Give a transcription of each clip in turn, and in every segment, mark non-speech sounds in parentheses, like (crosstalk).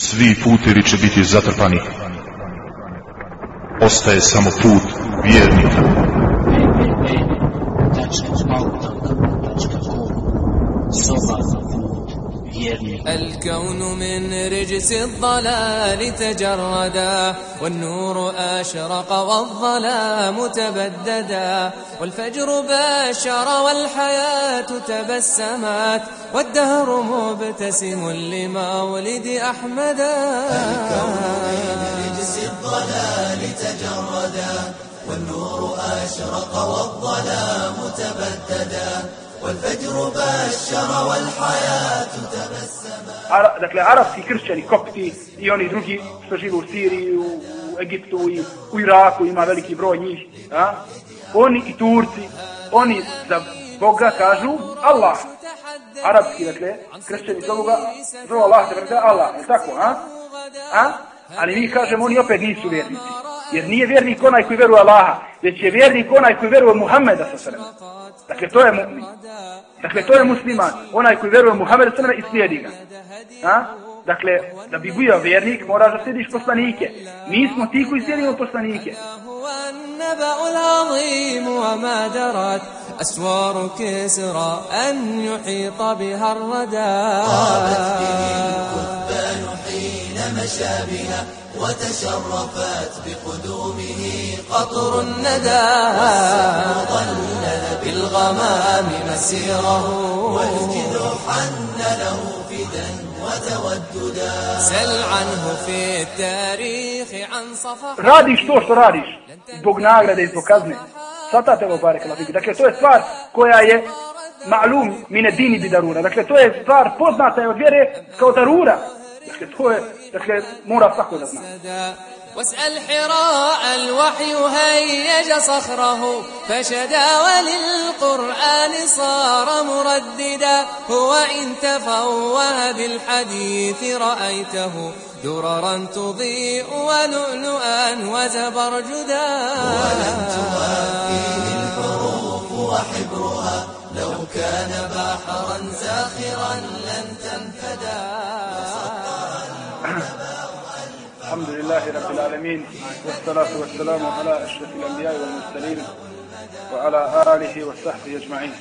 Svi putevi će biti zatrpani. Ostaje samo put vjernika. Soba za put vjernika. الكون من رجس الضلال تجردا والنور أشرق والظلام تبددا والفجر باشر والحياة تبسمت والدهر مبتسم لمولد أحمدا رجس الضلال تجردا والنور أشرق والظلام تبددا والفجر بشر والحياة تبسما Ara, dakle, arapski kršćani, kopti i oni drugi što žive u Siriji, u, u Egiptu i u Iraku, ima veliki broj njih, a? oni i Turci, oni za Boga kažu Allah. Arapski, dakle, kršćani zovu ga, zovu Allah, dakle, Allah, je tako, a? a? Ali mi kažemo, oni opet nisu vjernici. Jer nije vjernik onaj koji veruje Allaha, već je vjernik onaj koji veruje Muhammeda sa sredem. Dakle, to je mu'min. Dakle, to je musliman. Onaj koji veruje Muhammeda sa sredem i slijedi ga. A? Dakle, da bi bio vjernik, moraš da slijediš poslanike. Mi smo ti koji slijedimo poslanike. أسوار كسرى أن يحيط بها الردى الكثبان حين مشى بها وتشرفت بقدومه قطر الندى. ظلل بالغمام مسيره. والجد حن له فدا وتوددا. سل عنه في التاريخ عن صفحة. راديش شو راديش رادي بوغ ناغراده اي بوغ كازني ساتاته بارك الله فيك دكتور اسفار كويا يه معلوم من الدين بدارورة دكتور اسفار بوزناته وفيره كو دارورة واسأل حراء الوحي هيج صخره فشدا وللقرآن صار مرددا. هو إن تفوه بالحديث رأيته دررا تضيء ولؤلؤا وزبرجدا فيه الحروف وحبرها لو كان بحرا زاخرا لن تنفدا. الحمد لله رب العالمين والصلاة والسلام على أشرف الأنبياء والمرسلين وعلى آله وصحبه أجمعين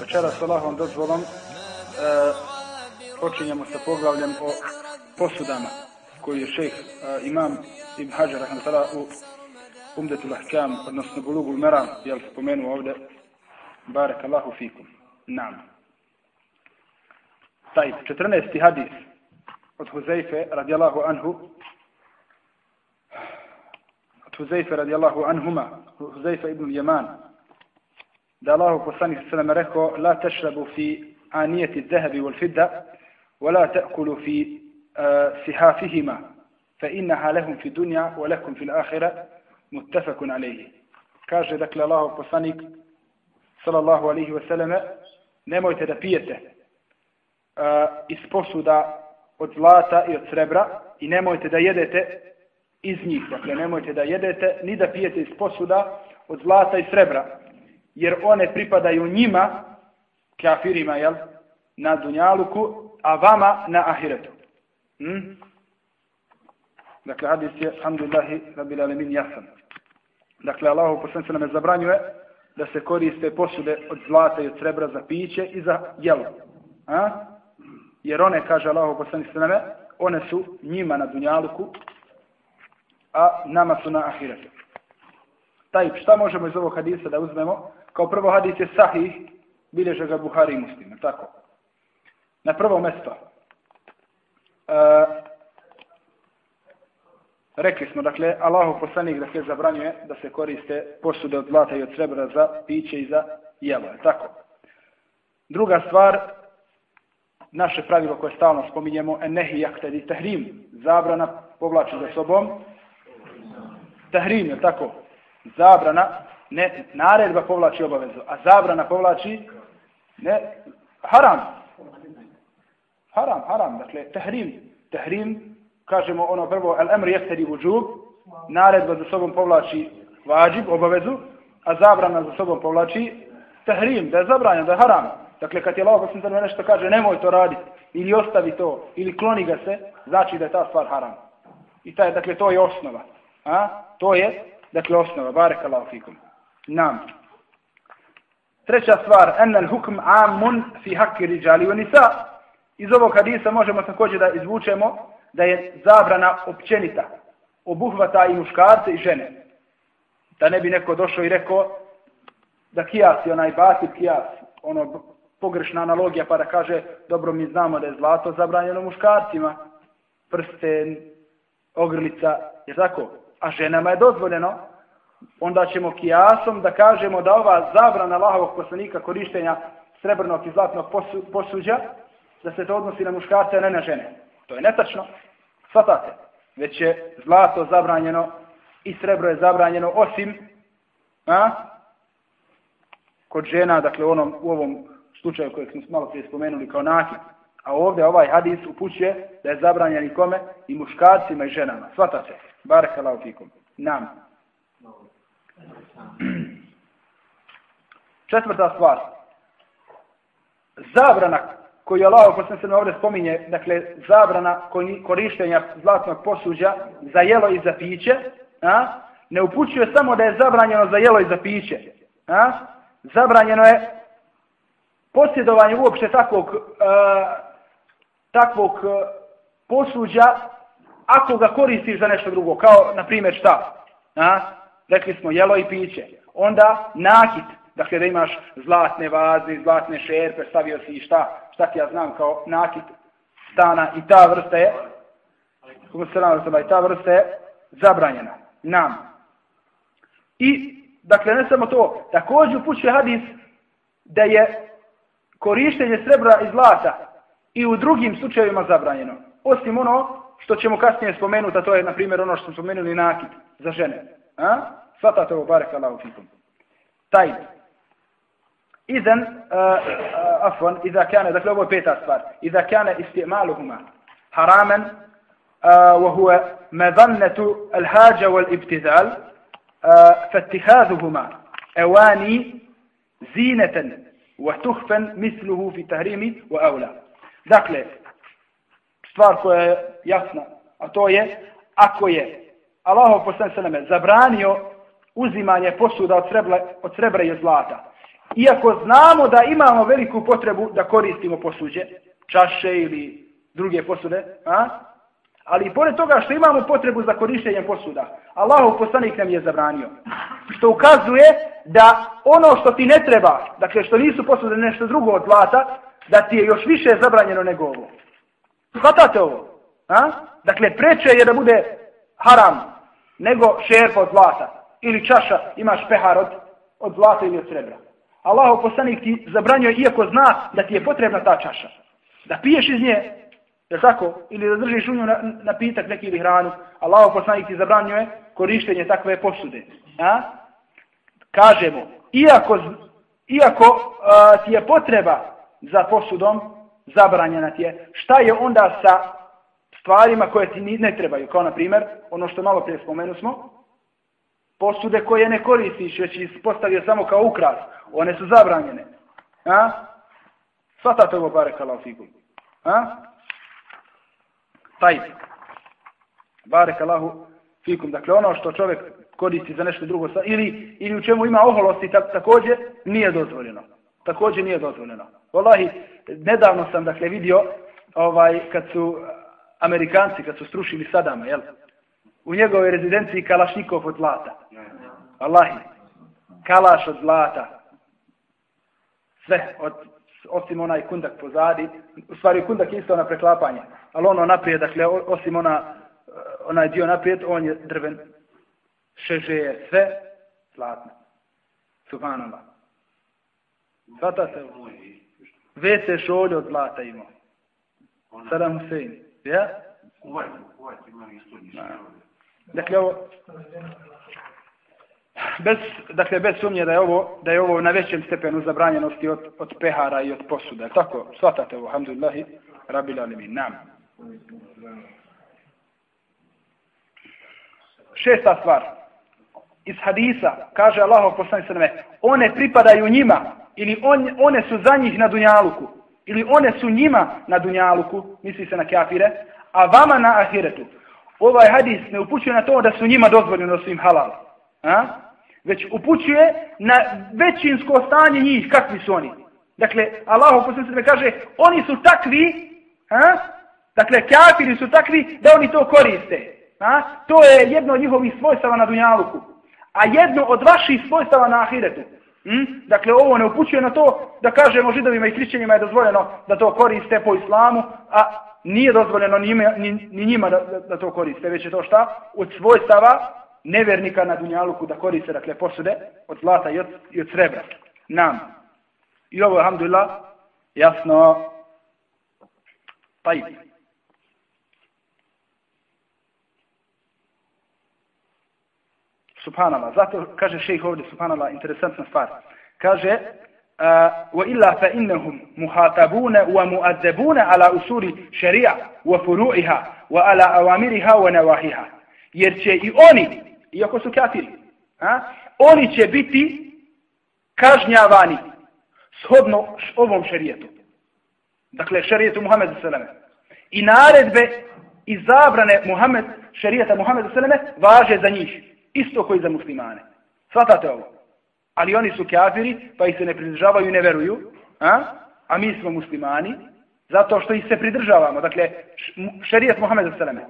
Večera s Allahom dozvolom e, počinjemo sa poglavljem o posudama koji je šejh e, imam Ibn Hajar rahmatullah u Umdetul Ahkam, odnosno Bulugul Meram, jel spomenuo ovdje Barek Allahu fikum. Nam. Taj 14. hadis od رضي radijallahu anhu od radi radijallahu anhuma, Huzaifa ibn Jeman, da Allahu poslanik sallam rekao, la tešrabu fi anijeti zahabi wal fidda, wa la ta'kulu fi sihafihima, fa innaha lehum fi dunja, wa lehum fil ahira, muttefakun alaihi. Kaže, dakle, Allahu poslanik, sallallahu alaihi wasallame, nemojte da pijete iz posuda od zlata i od srebra i nemojte da jedete iz njih. Dakle, nemojte da jedete ni da pijete iz posuda od zlata i srebra. Jer one pripadaju njima, kafirima, jel? Na dunjaluku, a vama na ahiretu. Hm? Dakle, hadis je, alhamdulillahi, rabbil alemin, jasan. Dakle, Allahu poslanik se nam zabranjuje da se koriste posude od zlata i od srebra za piće i za jelo. A? Jer one, kaže Allahu poslanik sveme, one su njima na dunjaluku, a nama su na ahiretu. Taj, šta možemo iz ovog hadisa da uzmemo? Kao prvo hadis je sahih, bilježe ga Buhari i muslima, tako? Na prvo mesto. E, rekli smo, dakle, Allahu poslanik da se zabranjuje da se koriste posude od zlata i od srebra za piće i za jelo, tako? Druga stvar, naše pravilo koje stalno spominjemo, enehi jaktedi tahrim, zabrana povlači za sobom, tahrim je tako, zabrana, ne, naredba povlači obavezu, a zabrana povlači, ne, haram, haram, haram, dakle, tahrim, tahrim, kažemo ono prvo, el emr jaktedi vudžub, naredba za sobom povlači vađib, obavezu, a zabrana za sobom povlači tahrim, da je zabranjeno, da je haram, Dakle, kad je Allah poslanik nešto kaže, nemoj to raditi. ili ostavi to, ili kloni ga se, znači da je ta stvar haram. I taj, dakle, to je osnova. A? To je, dakle, osnova. Barek Allah fikum. Nam. Treća stvar, enel hukm amun fi hakki riđali u nisa. Iz ovog hadisa možemo također da izvučemo da je zabrana općenita. Obuhvata i muškarce i žene. Da ne bi neko došao i rekao da kijasi onaj batit kijas, ono pogrešna analogija pa da kaže dobro mi znamo da je zlato zabranjeno muškarcima, prsten, ogrlica, je tako? A ženama je dozvoljeno, onda ćemo kijasom da kažemo da ova zabrana Allahovog poslanika korištenja srebrnog i zlatnog posuđa, da se to odnosi na muškarce, a ne na žene. To je netačno. Svatate. Već je zlato zabranjeno i srebro je zabranjeno osim a, kod žena, dakle u, onom, u ovom slučaju kojeg smo malo prije spomenuli kao nakid. A ovdje ovaj hadis upućuje da je zabranjen i kome? I muškarcima i ženama. Svata se. Baraka laufikum. Nam. Četvrta stvar. Zabrana koju Allah, ko sam se ovdje spominje, dakle, zabrana korištenja zlatnog posuđa za jelo i za piće, a, ne upućuje samo da je zabranjeno za jelo i za piće. A, zabranjeno je posjedovanje uopšte takvog, uh, takvog e, uh, posuđa ako ga koristiš za nešto drugo, kao na primjer šta? A? Rekli smo jelo i piće. Onda nakit, dakle da imaš zlatne vaze, zlatne šerpe, stavio si šta, šta ti ja znam kao nakit stana i ta vrsta je, i ta vrsta je zabranjena nam. I, dakle, ne samo to, također upućuje hadis da je korištenje srebra i zlata i u drugim slučajevima zabranjeno. Osim ono što ćemo kasnije spomenuti, a to je, na primjer, ono što smo spomenuli nakid za žene. A? Svatate ovo, barek Allahu fikum. Taj. Izen, uh, uh, afon, iza kane, dakle ovo je peta stvar. Iza kane istimaluhuma haramen, uh, وهو مظنة الحاجة والابتذال فاتخاذهما أواني زينة وتخفن مثله في تهريم وأولى dakle stvar koja je jasna a to je ako je Allah poslan sveme zabranio uzimanje posuda od srebra, od srebra i od zlata iako znamo da imamo veliku potrebu da koristimo posuđe čaše ili druge posude a? Ali i pored toga što imamo potrebu za korištenjem posuda, Allahov poslanik nam je zabranio. Što ukazuje da ono što ti ne treba, dakle što nisu posude nešto drugo od zlata, da ti je još više zabranjeno nego ovo. Hvatate ovo? A? Dakle, preče je da bude haram nego šerpa od zlata. Ili čaša, imaš pehar od, od zlata ili od srebra. Allahov poslanik ti zabranio iako zna da ti je potrebna ta čaša. Da piješ iz nje, Je tako? Ili da držiš u nju na, na pitak neki ili hranu. Allah poslanik ti zabranjuje korištenje takve posude. A? Kažemo, iako, iako uh, ti je potreba za posudom, zabranjena ti je, šta je onda sa stvarima koje ti ne trebaju? Kao na primjer, ono što malo prije spomenu smo, posude koje ne koristiš, već ih postavio samo kao ukras, one su zabranjene. A? Svatate ovo bare kalafikum. A? Taj. Barek Allahu fikum. Dakle, ono što čovjek koristi za nešto drugo, ili, ili u čemu ima oholosti, tak, također nije dozvoljeno. Također nije dozvoljeno. Wallahi, nedavno sam, dakle, vidio, ovaj, kad su Amerikanci, kad su strušili Sadama, jel? U njegovoj rezidenciji Kalašnikov od zlata. Wallahi, kalaš od zlata. Sve, od, osim onaj kundak pozadi, u stvari kundak je isto na preklapanje, ali ono naprijed, dakle, osim ona, eh, onaj dio naprijed, on je drven, šeže je sve zlatno. Subhanallah. Svata se WC šolje od zlata imao. Saddam Hussein. Ja? Dakle, ovo, bez, dakle, bez sumnje da je ovo, da je ovo na većem stepenu zabranjenosti od, od pehara i od posuda. Tako, shvatate ovo, alhamdulillahi, rabil alimin, nam. Šesta stvar. Iz hadisa, kaže Allah poslani sveme, one pripadaju njima, ili on, one su za njih na dunjaluku. ili one su njima na dunjaluku, misli se na kafire, a vama na ahiretu. Ovaj hadis ne upućuje na to da su njima dozvoljeno da su im halal. A? Već upućuje na većinsko stanje njih, kakvi su oni. Dakle, Allah posljedno se kaže, oni su takvi, a? dakle, kafiri su takvi da oni to koriste. A? To je jedno od njihovih svojstava na dunjaluku. A jedno od vaših svojstava na ahiretu. Hmm? Dakle, ovo ne upućuje na to da kažemo židovima i hrišćanima je dozvoljeno da to koriste po islamu, a nije dozvoljeno ni, ni, ni njima da, da, da to koriste, već je to šta? Od svojstava nevernika na dunjaluku da koriste, dakle, posude od zlata i od, i od srebra. Nam. I ovo, alhamdulillah, jasno, pa i. Subhanallah. Zato kaže šejh ovdje, subhanallah, interesantna stvar. Kaže, wa illa fa innahum muhatabuna wa mu'azzabuna ala usuli sharia wa furu'iha wa ala awamiriha wa nawahiha. Jer će i oni, iako su kafiri, a, oni će biti kažnjavani shodno ovom šerijetu. Dakle, šerijetu Muhammeda Seleme. I naredbe i zabrane Muhammed, šerijeta Muhammeda Seleme važe za njih isto koji za muslimane. Svatate ovo. Ali oni su kafiri, pa ih se ne pridržavaju i ne veruju. A, a mi smo muslimani, zato što ih se pridržavamo. Dakle, šerijet Muhammeda Seleme.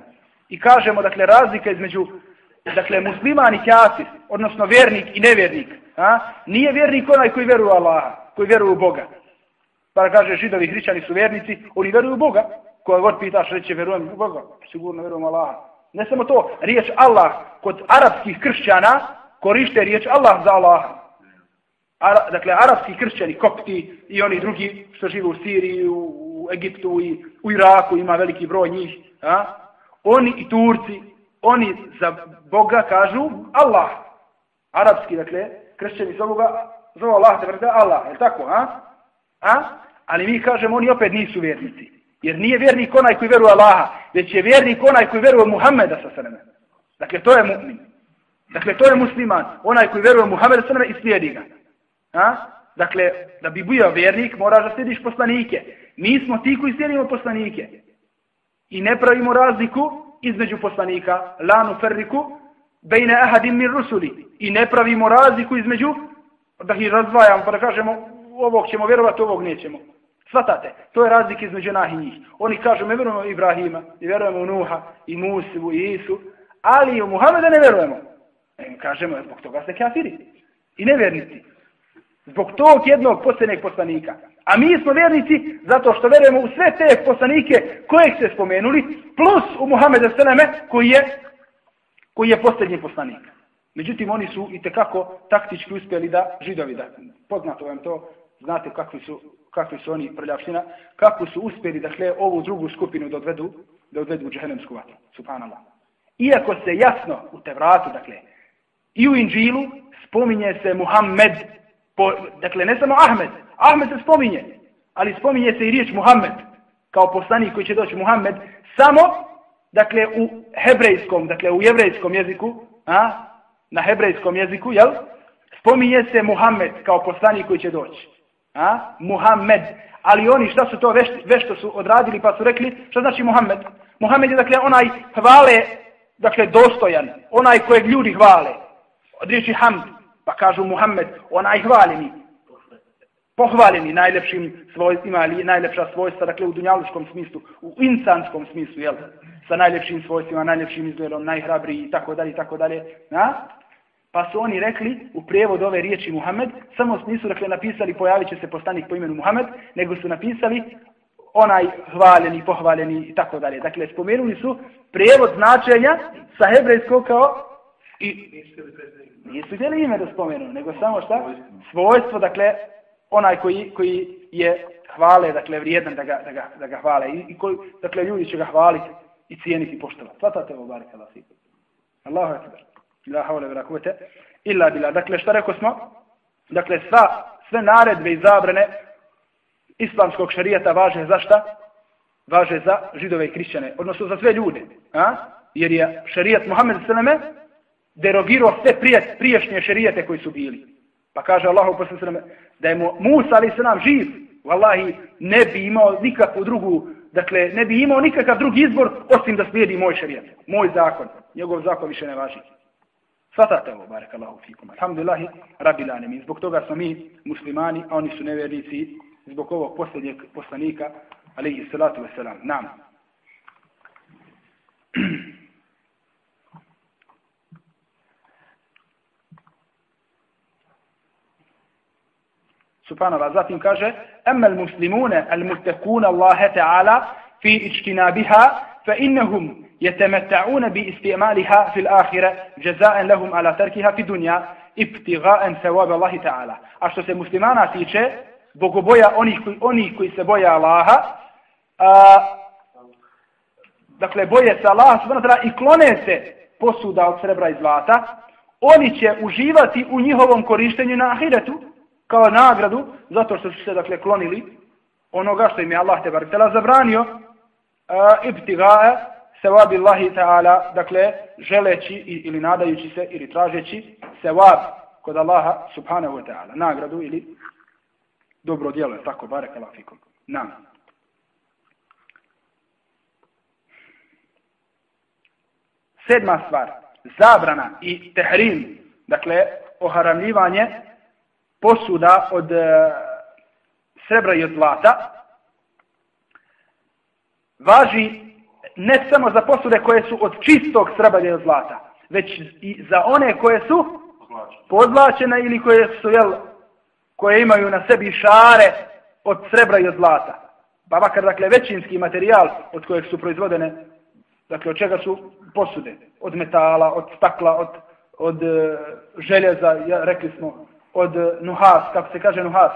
I kažemo, dakle, razlika između dakle, musliman i kafir, odnosno vjernik i nevjernik. A, nije vjernik onaj koji veruje u Allaha, koji veruje u Boga. Pa kaže, židovi hrićani su vjernici, oni veruju u Boga. Koja god pitaš, reće, verujem u Boga. Sigurno verujem u Allaha. Ne samo to, riječ Allah kod arapskih kršćana korište riječ Allah za Allah. Ara, dakle, arapski kršćani, kopti i oni drugi što žive u Siriji, u, u Egiptu i u Iraku, ima veliki broj njih. A? Oni i Turci, oni za Boga kažu Allah. Arapski, dakle, kršćani zovu ga, zovu Allah, da Allah, je tako, a? a? Ali mi kažemo, oni opet nisu vjernici. Jer nije vjernik onaj koji veruje Allaha, već je vjernik onaj koji veruje Muhammeda sa sveme. Dakle, to je mu'min. Dakle, to je musliman. Onaj koji veruje Muhammeda sa sveme i slijedi ga. A? Dakle, da bi bio vjernik, moraš da slijediš poslanike. Mi smo ti koji slijedimo poslanike. I ne pravimo razliku između poslanika, lanu ferriku, bejne ahadim min rusuli. I ne pravimo razliku između, da ih razdvajamo, pa da kažemo, ovog ćemo vjerovati, ovog nećemo. Svatate, to je razlika između nah i njih. Oni kažu, mi vjerujemo Ibrahima, i vjerujemo u Nuha, i Musivu, i Isu, ali u Muhameda ne vjerujemo. E, kažemo, zbog toga ste kafiri. I nevjernici. Zbog tog jednog posljednjeg poslanika. A mi smo vjernici zato što vjerujemo u sve te poslanike koje ste spomenuli, plus u Muhameda Seleme koji je, koji je posljednji poslanik. Međutim, oni su i tekako taktički uspjeli da židovi, da poznato vam to, znate kakvi su kakvi su oni prljavština, kako su uspjeli da dakle, ovu drugu skupinu da odvedu, da odvedu u džehennemsku vatru. Subhanallah. Iako se jasno u Tevratu, dakle, i u Inđilu spominje se Muhammed, po, dakle, ne samo Ahmed, Ahmed se spominje, ali spominje se i riječ Muhammed, kao poslanik koji će doći Muhammed, samo, dakle, u hebrejskom, dakle, u jevrejskom jeziku, a, na hebrejskom jeziku, jel, spominje se Muhammed kao poslanik koji će doći. A? Muhammed. Ali oni šta su to već, što su odradili pa su rekli, šta znači Muhammed? Muhammed je dakle onaj hvale, dakle dostojan, onaj kojeg ljudi hvale. Od riječi hamd, pa kažu Muhammed, onaj hvaleni. Pohvaleni najlepšim svojstvima ali najlepša svojstva, dakle u dunjaluškom smislu, u insanskom smislu, jel? Sa najljepšim svojstvima, najljepšim izgledom, najhrabriji i tako dalje i tako dalje. Na? Pa su oni rekli u prijevod ove riječi Muhammed, samo nisu dakle napisali pojavit će se postanik po imenu Muhammed, nego su napisali onaj hvaljeni, pohvaljeni i tako dalje. Dakle, spomenuli su prijevod značenja sa hebrejskog kao i nisu htjeli ime da spomenu, nego samo šta? Svojstvo, dakle, onaj koji, koji je hvale, dakle, vrijedan da ga, da ga, da ga hvale. I, i koji, dakle, ljudi će ga hvaliti i cijeniti i poštovati. Svatate ovo, barika, Allahu akbar la havle vera kuvete, illa bila. Dakle, šta rekao smo? Dakle, sva, sve naredbe i zabrane islamskog šarijata važe za šta? Važe za židove i krišćane, odnosno za sve ljude. A? Jer je šarijat Muhammed s.a.v. derogirao sve prije, priješnje šarijate koji su bili. Pa kaže Allahu u posljednje da je mu Musa ali se nam živ, Wallahi, ne bi imao nikakvu drugu, dakle, ne bi imao nikakav drugi izbor, osim da slijedi moj šarijat, moj zakon. Njegov zakon više ne važi. Svatate ovo, barek Allahu fikum. Alhamdulillahi, rabi lanemi. Zbog toga smo mi muslimani, a oni su nevernici, zbog ovog posljednjeg poslanika, alaihi salatu wasalam. Nam. (clears throat) Subhanallah. Zatim kaže, Ema al-muslimune al-mutekune Allahe ta'ala fi ičtinabiha, fa innahum يتمتعون باستعمالها في الآخرة جزاء لهم على تركها في الدنيا ابتغاء ثواب الله تعالى a što se muslimana tiče bogoboja onih koji, oni koji se boja Allaha a, dakle boje se Allaha i klone se posuda od srebra i zlata oni će uživati u njihovom korištenju na ahiretu kao nagradu, zato što su se dakle klonili onoga što im je Allah te baritela zabranio, e, uh, ibtigae sevabi Allahi ta'ala, dakle, želeći ili nadajući se ili tražeći sevab kod Allaha subhanahu wa ta'ala, nagradu ili dobro djelo, tako, barek Allah fikum. Nam. Sedma stvar, zabrana i tehrim, dakle, oharamljivanje posuda od e, srebra i od zlata važi ne samo za posude koje su od čistog srebra i od zlata, već i za one koje su podlačene ili koje su jel, koje imaju na sebi šare od srebra i od zlata. Pa makar, dakle, većinski materijal od kojeg su proizvodene, dakle, od čega su posude? Od metala, od stakla, od, od uh, željeza, ja, rekli smo, od nuhas, kako se kaže nuhas,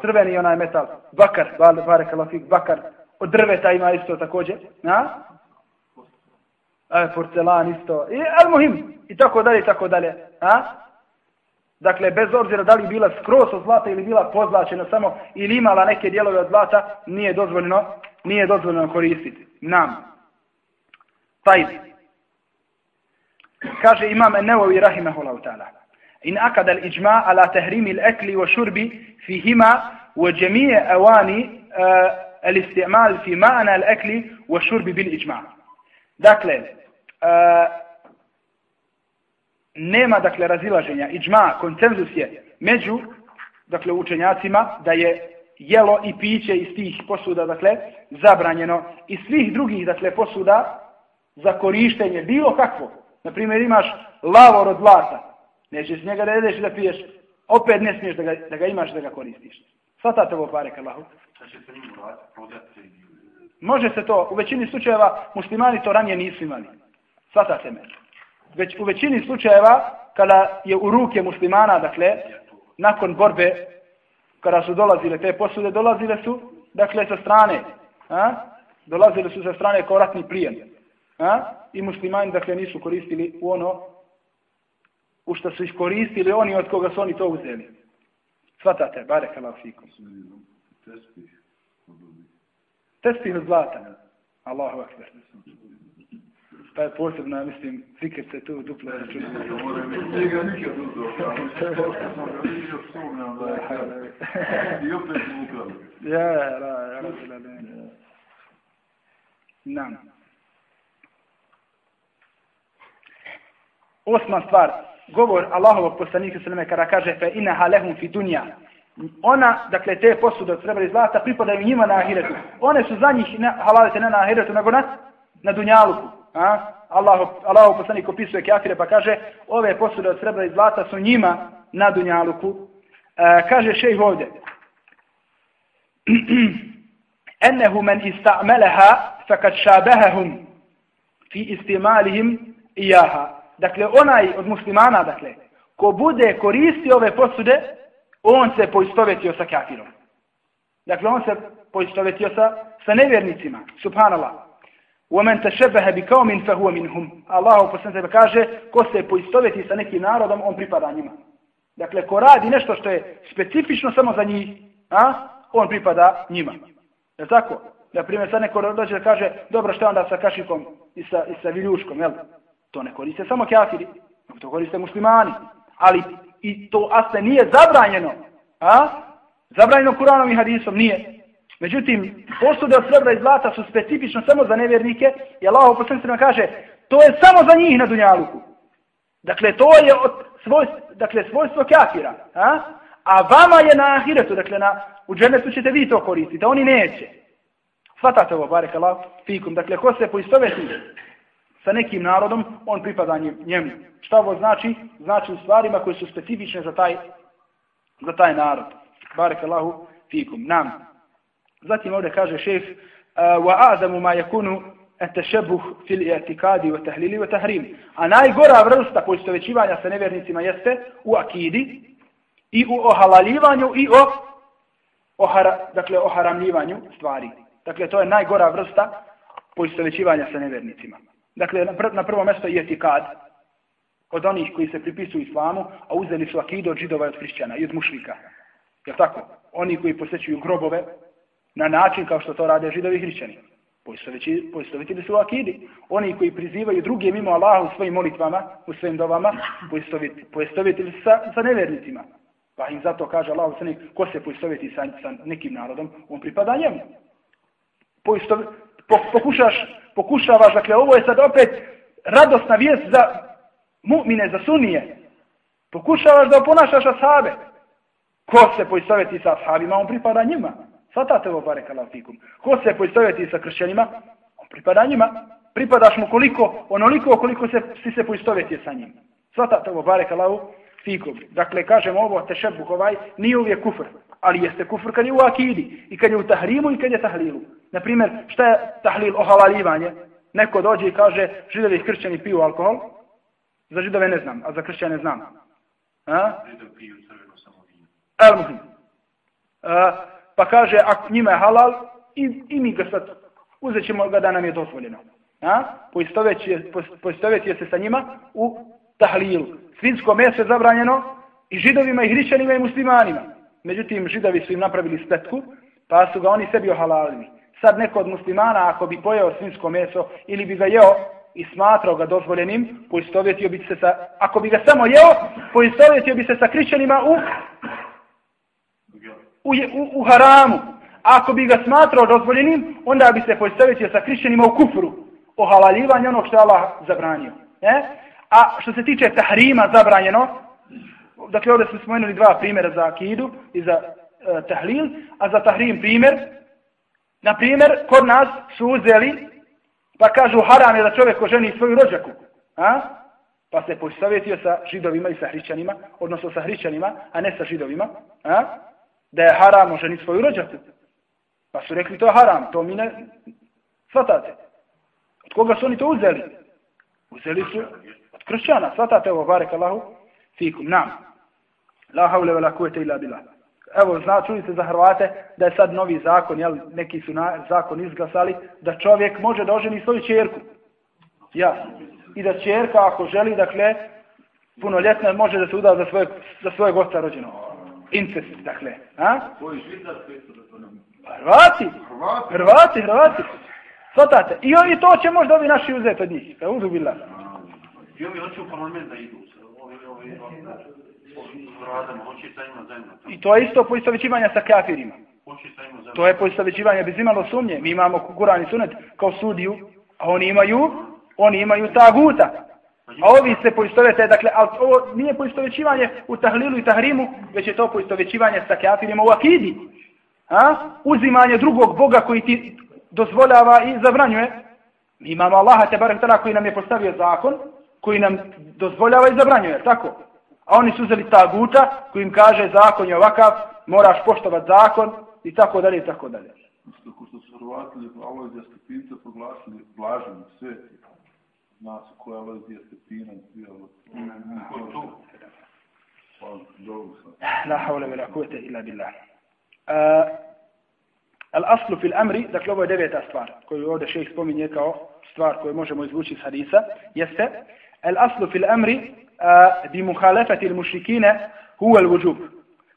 crveni onaj metal, bakar, bare kalafik, bakar, od drveta ima isto također, na? E, porcelan isto, i almohim, i tako dalje, i tako dalje, a? Dakle, bez obzira da li bila skroz od zlata ili bila pozlačena samo ili imala neke dijelove od zlata, nije dozvoljeno, nije dozvoljeno koristiti. Nam. Taj. Kaže imam Nevovi Rahimahullahu ta'ala إن أكد الإجماع على تحريم الأكل والشرب فيهما وجميع أواني الاستعمال في معنى الأكل والشرب بالإجماع dakle nema dakle razilaženja iđma, koncenzus je među dakle učenjacima da je jelo i piće iz tih posuda dakle zabranjeno i svih drugih dakle posuda za korištenje bilo kakvo na primjer imaš lavor od zlata Nećeš njega da jedeš i da piješ. Opet ne smiješ da ga, da ga imaš da ga koristiš. Svatate ovo pare kallahu. Može se to. U većini slučajeva muslimani to ranije nisu imali. Svatate me. Već u većini slučajeva kada je u ruke muslimana, dakle, nakon borbe, kada su dolazile te posude, dolazile su, dakle, sa strane. A? Dolazile su sa strane kao ratni plijen. A? I muslimani, dakle, nisu koristili u ono u što su iskoristili oni od koga su oni to uzeli. Svatate, bare kalafikom. Tespih od zlata. Allahu akbar. Pa je posebno, mislim, zikr se tu duplo računa. Njega nikad uzao. I opet mu ukrali. Ja, ja, ja, ja, Nam. Osma stvar, govor Allahovog poslanika sallallahu alejhi kada kaže fe inna halahum fi dunya. Ona dakle te posude od srebra i zlata pripadaju njima na ahiretu. One su za njih na halalete ne na ahiretu nego na na dunjaluku a? Allahov, Allahov poslanik opisuje kafire pa kaže ove posude od srebra i zlata su njima na dunjaluku. E, kaže šejh ovdje. انه من استعملها فقد شابههم في استعمالهم اياها dakle onaj od muslimana, dakle, ko bude koristi ove posude, on se poistovetio sa kafirom. Dakle, on se poistovetio sa, sa nevjernicima, subhanallah. وَمَنْ تَشَبَهَ بِكَوْمٍ فَهُوَ مِنْهُمْ Allah poslan sebe kaže, ko se poistoveti sa nekim narodom, on pripada njima. Dakle, ko radi nešto što je specifično samo za njih, a, on pripada njima. Je tako? Na primjer, sad neko dođe da kaže, dobro, što onda sa kašikom i sa, i sa viljuškom, jel? To ne koriste samo kafiri, to koriste muslimani. Ali i to asle nije zabranjeno. A? Zabranjeno Kuranom i hadisom nije. Međutim, posude od srebra i zlata su specifično samo za nevjernike i Allah u kaže to je samo za njih na Dunjaluku. Dakle, to je od svojstvo, dakle, svojstvo kafira. A? a vama je na ahiretu, dakle, na, u dženetu ćete vi to koristiti, a oni neće. Svatate ovo, barek Allah, fikum. Dakle, ko se poistoveti sa nekim narodom, on pripada njemu. Šta ovo znači? Znači u stvarima koje su specifične za taj, za taj narod. Barek Allahu, fikum. Nam. Zatim ovdje kaže šef, e, wa adamu ma yakunu etešebuh fil etikadi wa tahlili wa tahrim. A najgora vrsta poistovećivanja sa nevjernicima jeste u akidi i u ohalaljivanju i o, ohara, dakle, oharamljivanju stvari. Dakle, to je najgora vrsta poistovećivanja sa nevjernicima. Dakle, na, pr na prvo mjesto je etikad od onih koji se pripisuju islamu, a uzeli su akidu od židova i od hrišćana i od mušlika. Jel tako? Oni koji posjećuju grobove na način kao što to rade židovi i hrišćani. Poistovitili su akidi. Oni koji prizivaju druge mimo Allaha u svojim molitvama, u svojim dovama, poistovitili su sa, sa nevernicima. Pa im zato kaže Allah sani, ko se poistoviti sa, sa nekim narodom, on pripada njemu. Poistov, po, pokušaš, pokušavaš, dakle, ovo je sad opet radosna vijest za mu'mine, za sunije. Pokušavaš da oponašaš ashabe. Ko se poistoveti sa ashabima, on pripada njima. Svatate ovo bare kalafikum. Ko se poistoveti sa kršćanima, on pripada njima. Pripadaš mu koliko, onoliko koliko se, si se poistoveti sa njim. Svatate ovo bare kalafikum. Dakle, kažemo ovo, tešebuh ovaj, nije uvijek kufr. Ali jeste kufr kad je u akidi. I kad je u tahrimu i kad je tahlilu. Naprimjer, šta je tahlil ohalaljivanje? Neko dođe i kaže, židovi i kršćani piju alkohol. Za židove ne znam, a za kršćane znam. A? Židovi piju crveno samo vino. El muhim pa kaže, ako njima je halal, i, i mi ga sad uzet ćemo ga da nam je dozvoljeno. A? Poistovjet je se sa njima u tahlilu. Svinsko meso je zabranjeno i židovima, i hrišćanima, i muslimanima. Međutim, židovi su im napravili spletku, pa su ga oni sebi ohalalili. Sad neko od muslimana, ako bi pojeo svinsko meso ili bi ga jeo i smatrao ga dozvoljenim, poistovjetio bi se sa, ako bi ga samo jeo, poistovjetio bi se sa krišćanima u u, u, u haramu. Ako bi ga smatrao dozvoljenim, onda bi se poistovjetio sa krišćanima u kufru. O halaljivanju onog što je Allah zabranio. Ne? A što se tiče tahrima zabranjeno, dakle ovdje smo spomenuli dva primjera za akidu i za e, tahlil, a za tahrim primjer, na primjer, kod nas su uzeli, pa kažu haram je da čovjek oženi svoju rođaku. A? Pa se posavjetio sa židovima i sa hrišćanima, odnosno sa hrišćanima, a ne sa židovima. A? da je haram oženiti svoju rođaku. Pa su rekli to je haram, to mi ne svatate. Od koga su oni to uzeli? Uzeli su od kršćana, svatate ovo, barek Allahu, fikum, nam. La haule vela kuvete ila bila. Evo, zna, čuli za Hrvate da je sad novi zakon, jel, neki su na, zakon izglasali, da čovjek može da oženi svoju čerku. Ja. I da čerka, ako želi, dakle, punoljetna, može da se uda za svoje, za svoje gosta rođenog incest, dakle. A? Koji švicar, Hrvati. Hrvati, Hrvati. Svatate. I oni to će možda ovi naši uzeti od njih. Kao uzubila. I ovi hoće u parlament da idu. Ovi, ovi, I to je isto poistovećivanje sa kafirima. To je poistovećivanje bez imalo sumnje. Mi imamo Kur'an i sunet kao sudiju, a oni imaju, oni imaju taguta. A ovi se poistovete, dakle, ali ovo nije poistovećivanje u tahlilu i tahrimu, već je to poistovećivanje sa kafirima u akidi. A? Uzimanje drugog Boga koji ti dozvoljava i zabranjuje. Mi imamo Allaha te barek tada koji nam je postavio zakon, koji nam dozvoljava i zabranjuje, tako? A oni su uzeli ta guta koji im kaže zakon je ovakav, moraš poštovati zakon i tako dalje i tako dalje. Isto ko su Hrvati, Allah je stepince proglasili blaženim svetim nas koja lezi je stepina bijelo. Ko to? La hawla wala quwwata illa billah. Al aslu fil amri, dakle ovo je deveta stvar koju ovdje šejh spominje kao stvar koju možemo izvući iz hadisa, jeste al في fil amri bi هو al mushrikina huwa al wujub.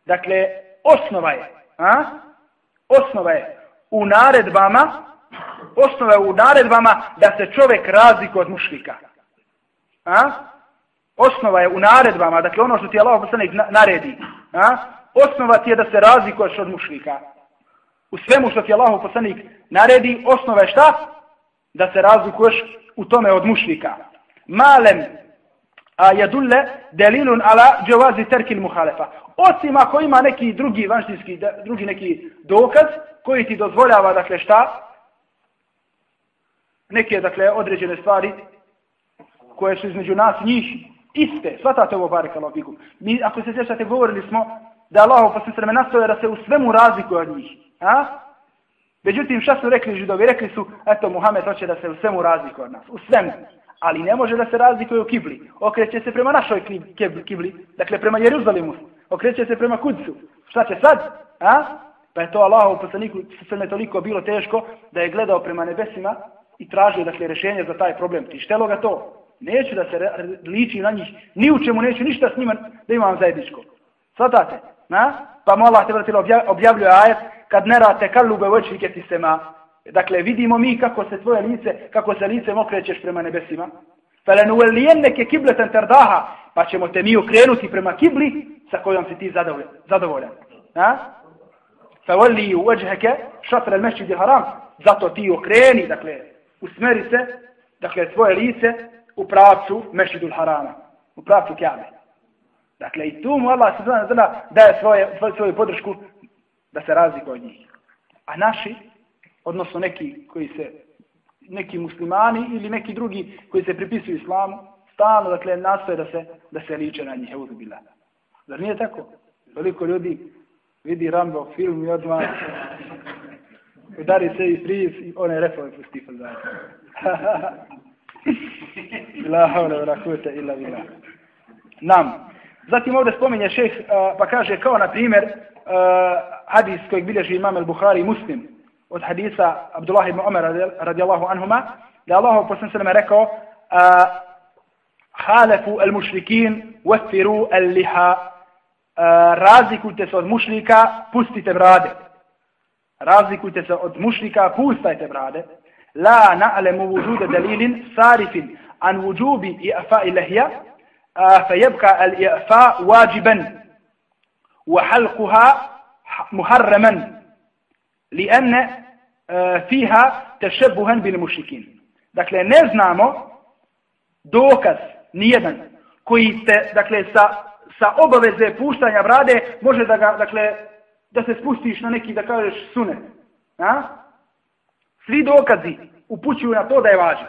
Dakle osnova je, a? Osnova je u naredbama osnova je u naredbama da se čovjek razliku od mušlika. A? Osnova je u naredbama, dakle ono što ti Allah poslanik naredi. A? osnova ti je da se razlikuješ od mušlika. U svemu što ti Allah poslanik naredi, osnova je šta? Da se razlikuješ u tome od mušlika. Malem a jedulle delilun ala dževazi terkil muhalefa. Osim ako ima neki drugi vanštinski, drugi neki dokaz koji ti dozvoljava, dakle šta? Neke, dakle, određene stvari koje su između nas njih iste. Svatate ovo barek fikum. Mi, ako se sjećate, govorili smo da Allah posle sveme nastoje da se u svemu razlikuje od njih. A? Međutim, šta su rekli židovi? Rekli su, eto, Muhammed hoće da se u svemu razlikuje od nas. U svemu ali ne može da se razlikuje u kibli. Okreće se prema našoj kibli, dakle prema Jeruzalimu. Okreće se prema Kudsu. Šta će sad? A? Pa je to Allah u poslaniku sve toliko bilo teško da je gledao prema nebesima i tražio dakle rješenje za taj problem. Tištelo ga to? Neću da se liči na njih, ni u čemu neću ništa s njima da imam zajedničko. Svatate? Na? Pa mu Allah te objavljuje ajet kad ne rate kalube voćvike ti sema. Dakle, vidimo mi kako se tvoje lice, kako se lice okrećeš prema nebesima. Felen uvelijenneke kibleten terdaha, pa ćemo te mi okrenuti prema kibli sa kojom si ti zadovoljan. Ha? Fawalli wajhaka shatr al-masjid haram zato ti okreni dakle usmeri se dakle svoje lice u pravcu Mesjidul Harama u pravcu Kabe dakle i tu mu Allah subhanahu wa ta'ala daje svoje svoju podršku da se razlikuje od njih a naši odnosno neki koji se neki muslimani ili neki drugi koji se pripisuju islamu, stalno dakle nastoje da se da se liče na njih, evo bila. Zar nije tako? Veliko ljudi vidi Rambo film i odmah udari se i friz i one refove pusti fal. (laughs) La havla wa la illa billah. Nam. Zatim ovdje spominje šejh pa kaže kao na primjer حديث كوي بلج إمام البخاري مسلم. والحديث عبد الله بن عمر رضي الله عنهما. لا الله صلى الله عليه وسلم خالفوا المشركين وفروا اللحى. رازكوا تسود مشركا بستي تبراده. كنت تسود مشركة بستي تبراده. لا نعلم وجود دليل صارف عن وجوب إعفاء اللحية. فيبقى الإعفاء واجباً. وحلقها محرما لأن fiha tešebuhan bil mušikin. Dakle, ne znamo dokaz, nijedan, koji te, dakle, sa, sa obaveze puštanja brade, može da ga, dakle, da se spustiš na neki, da kažeš, sunet. A? Svi dokazi upućuju na to da je važan.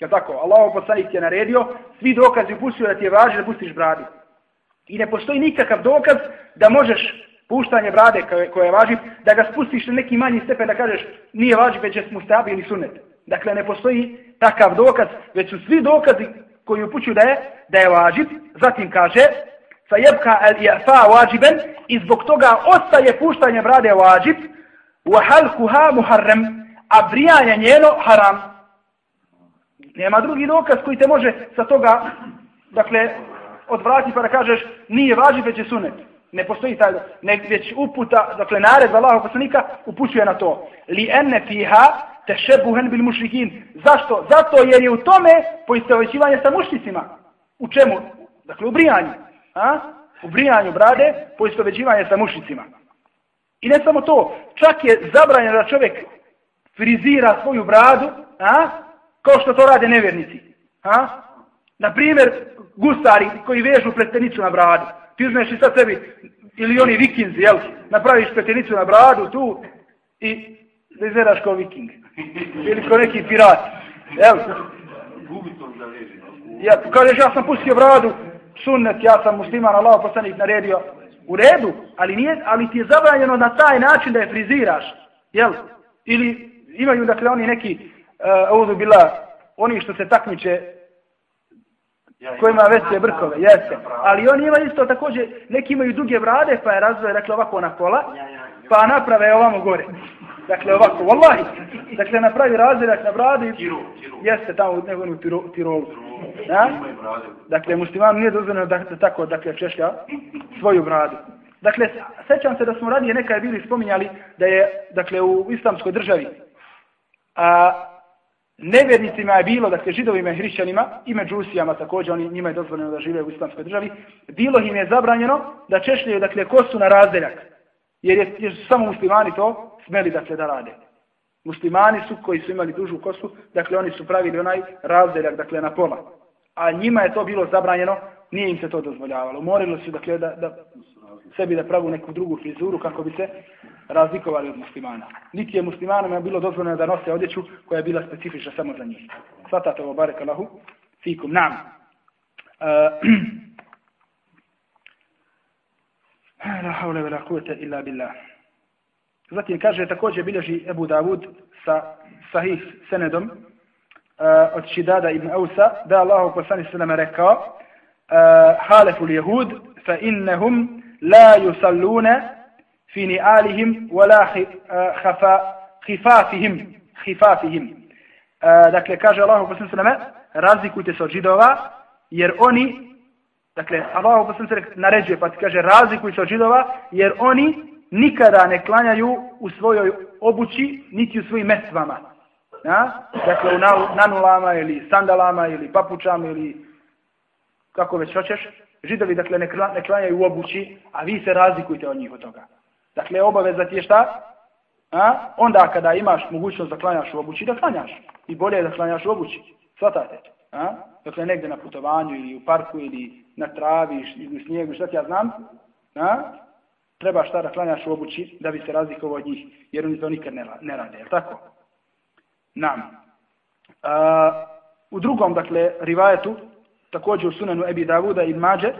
Ja tako, Allah poslanik je naredio, svi dokazi upućuju da ti je važan da pustiš bradu. I ne postoji nikakav dokaz da možeš puštanje brade koje je važiv, da ga spustiš na neki manji stepen da kažeš nije važiv, već je mustabi ili sunet. Dakle, ne postoji takav dokaz, već su svi dokazi koji upućuju da je, da je važiv. Zatim kaže, sa jebka al jafa važiben i zbog toga ostaje puštanje brade važiv, u halkuha muharrem, a brijanje njeno haram. Nema drugi dokaz koji te može sa toga, dakle, odvrati pa da kažeš nije važiv, već je sunet ne postoji taj, ne, već uputa, dakle, naredba Allahog poslanika upućuje na to. Li enne fiha tešebuhen bil mušrikin. Zašto? Zato jer je u tome poistovećivanje sa mušnicima. U čemu? Dakle, u brijanju. A? U brijanju brade, poistovećivanje sa mušnicima. I ne samo to, čak je zabranjeno da čovjek frizira svoju bradu, a? kao što to rade nevjernici. A? Na primjer, gustari koji vežu pletenicu na bradu ti uzmeš i sad sebi, ili oni vikinzi, jel, napraviš pletenicu na bradu tu i da izgledaš kao viking. ili kao neki pirat. Jel? Ja, kažeš, ja sam pustio bradu, sunnet, ja sam musliman, Allah poslanik naredio. U redu, ali, nije, ali ti je zabranjeno na taj način da je friziraš. Jel? Ili imaju, dakle, oni neki, eh, uh, ovdje bila, oni što se takmiče kojima veće brkove, jeste. Ali oni imaju isto također, neki imaju duge brade, pa je razvoje, dakle, ovako na kola, pa naprave ovamo gore. (laughs) Dakle, ovako, wallahi. Dakle, napravi razredak na bradu i... Jeste, tamo u nekom Tirolu. Ja? Dakle, musliman nije dozvoljeno da, da tako, dakle, češlja svoju bradu. Dakle, sećam se da smo radije nekaj bili spominjali da je, dakle, u islamskoj državi a, nevjernicima je bilo, dakle židovima i hrišćanima i međusijama također, oni, njima je dozvoljeno da žive u islamskoj državi, bilo im je zabranjeno da češljaju dakle, kosu na razdeljak. Jer, je, jer su samo muslimani to smeli dakle, da rade. Muslimani su koji su imali dužu kosu, dakle oni su pravili onaj razdeljak dakle, na pola. A njima je to bilo zabranjeno, nije im se to dozvoljavalo. Morilo su dakle, da, da sebi da pravu neku drugu frizuru kako bi se razlikovali od muslimana. Niti je muslimanima bilo dozvoljeno da nose odjeću koja je bila specifična samo za njih. Svatate ovo, barek Allahu, fikum, nam. Eh, la haule ve la kuvete illa billah. Zatim kaže također bilježi Ebu Davud sa sahih senedom uh, od Šidada ibn Ausa da Allah poslani sallam rekao eh, uh, haleful jehud fa innehum la yusalluna fi ni'alihim wala eh, khafa khifafihim khifafihim eh, dakle kaže Allahu poslanik sallallahu razlikujte se od židova jer oni dakle Allahu poslanik naređuje pa kaže razlikujte se od židova jer oni nikada ne klanjaju u svojoj obući niti u svojim mestvama ja? dakle u nanulama ili sandalama ili papučama ili kako već hoćeš židovi dakle ne klanjaju u obući a vi se razlikujte od njih od toga Dakle, obaveza ti je šta? A? Onda kada imaš mogućnost da klanjaš u obući, da klanjaš. I bolje je da klanjaš u obući. Svatate. A? Dakle, negde na putovanju ili u parku ili na travi ili u snijegu, šta ti ja znam? A? Treba šta da klanjaš u obući da bi se razlikovao od njih, jer oni to nikad ne, ne rade. Je tako? Nam. A, u drugom, dakle, rivajetu, također u sunanu Ebi Davuda i Mađe, e,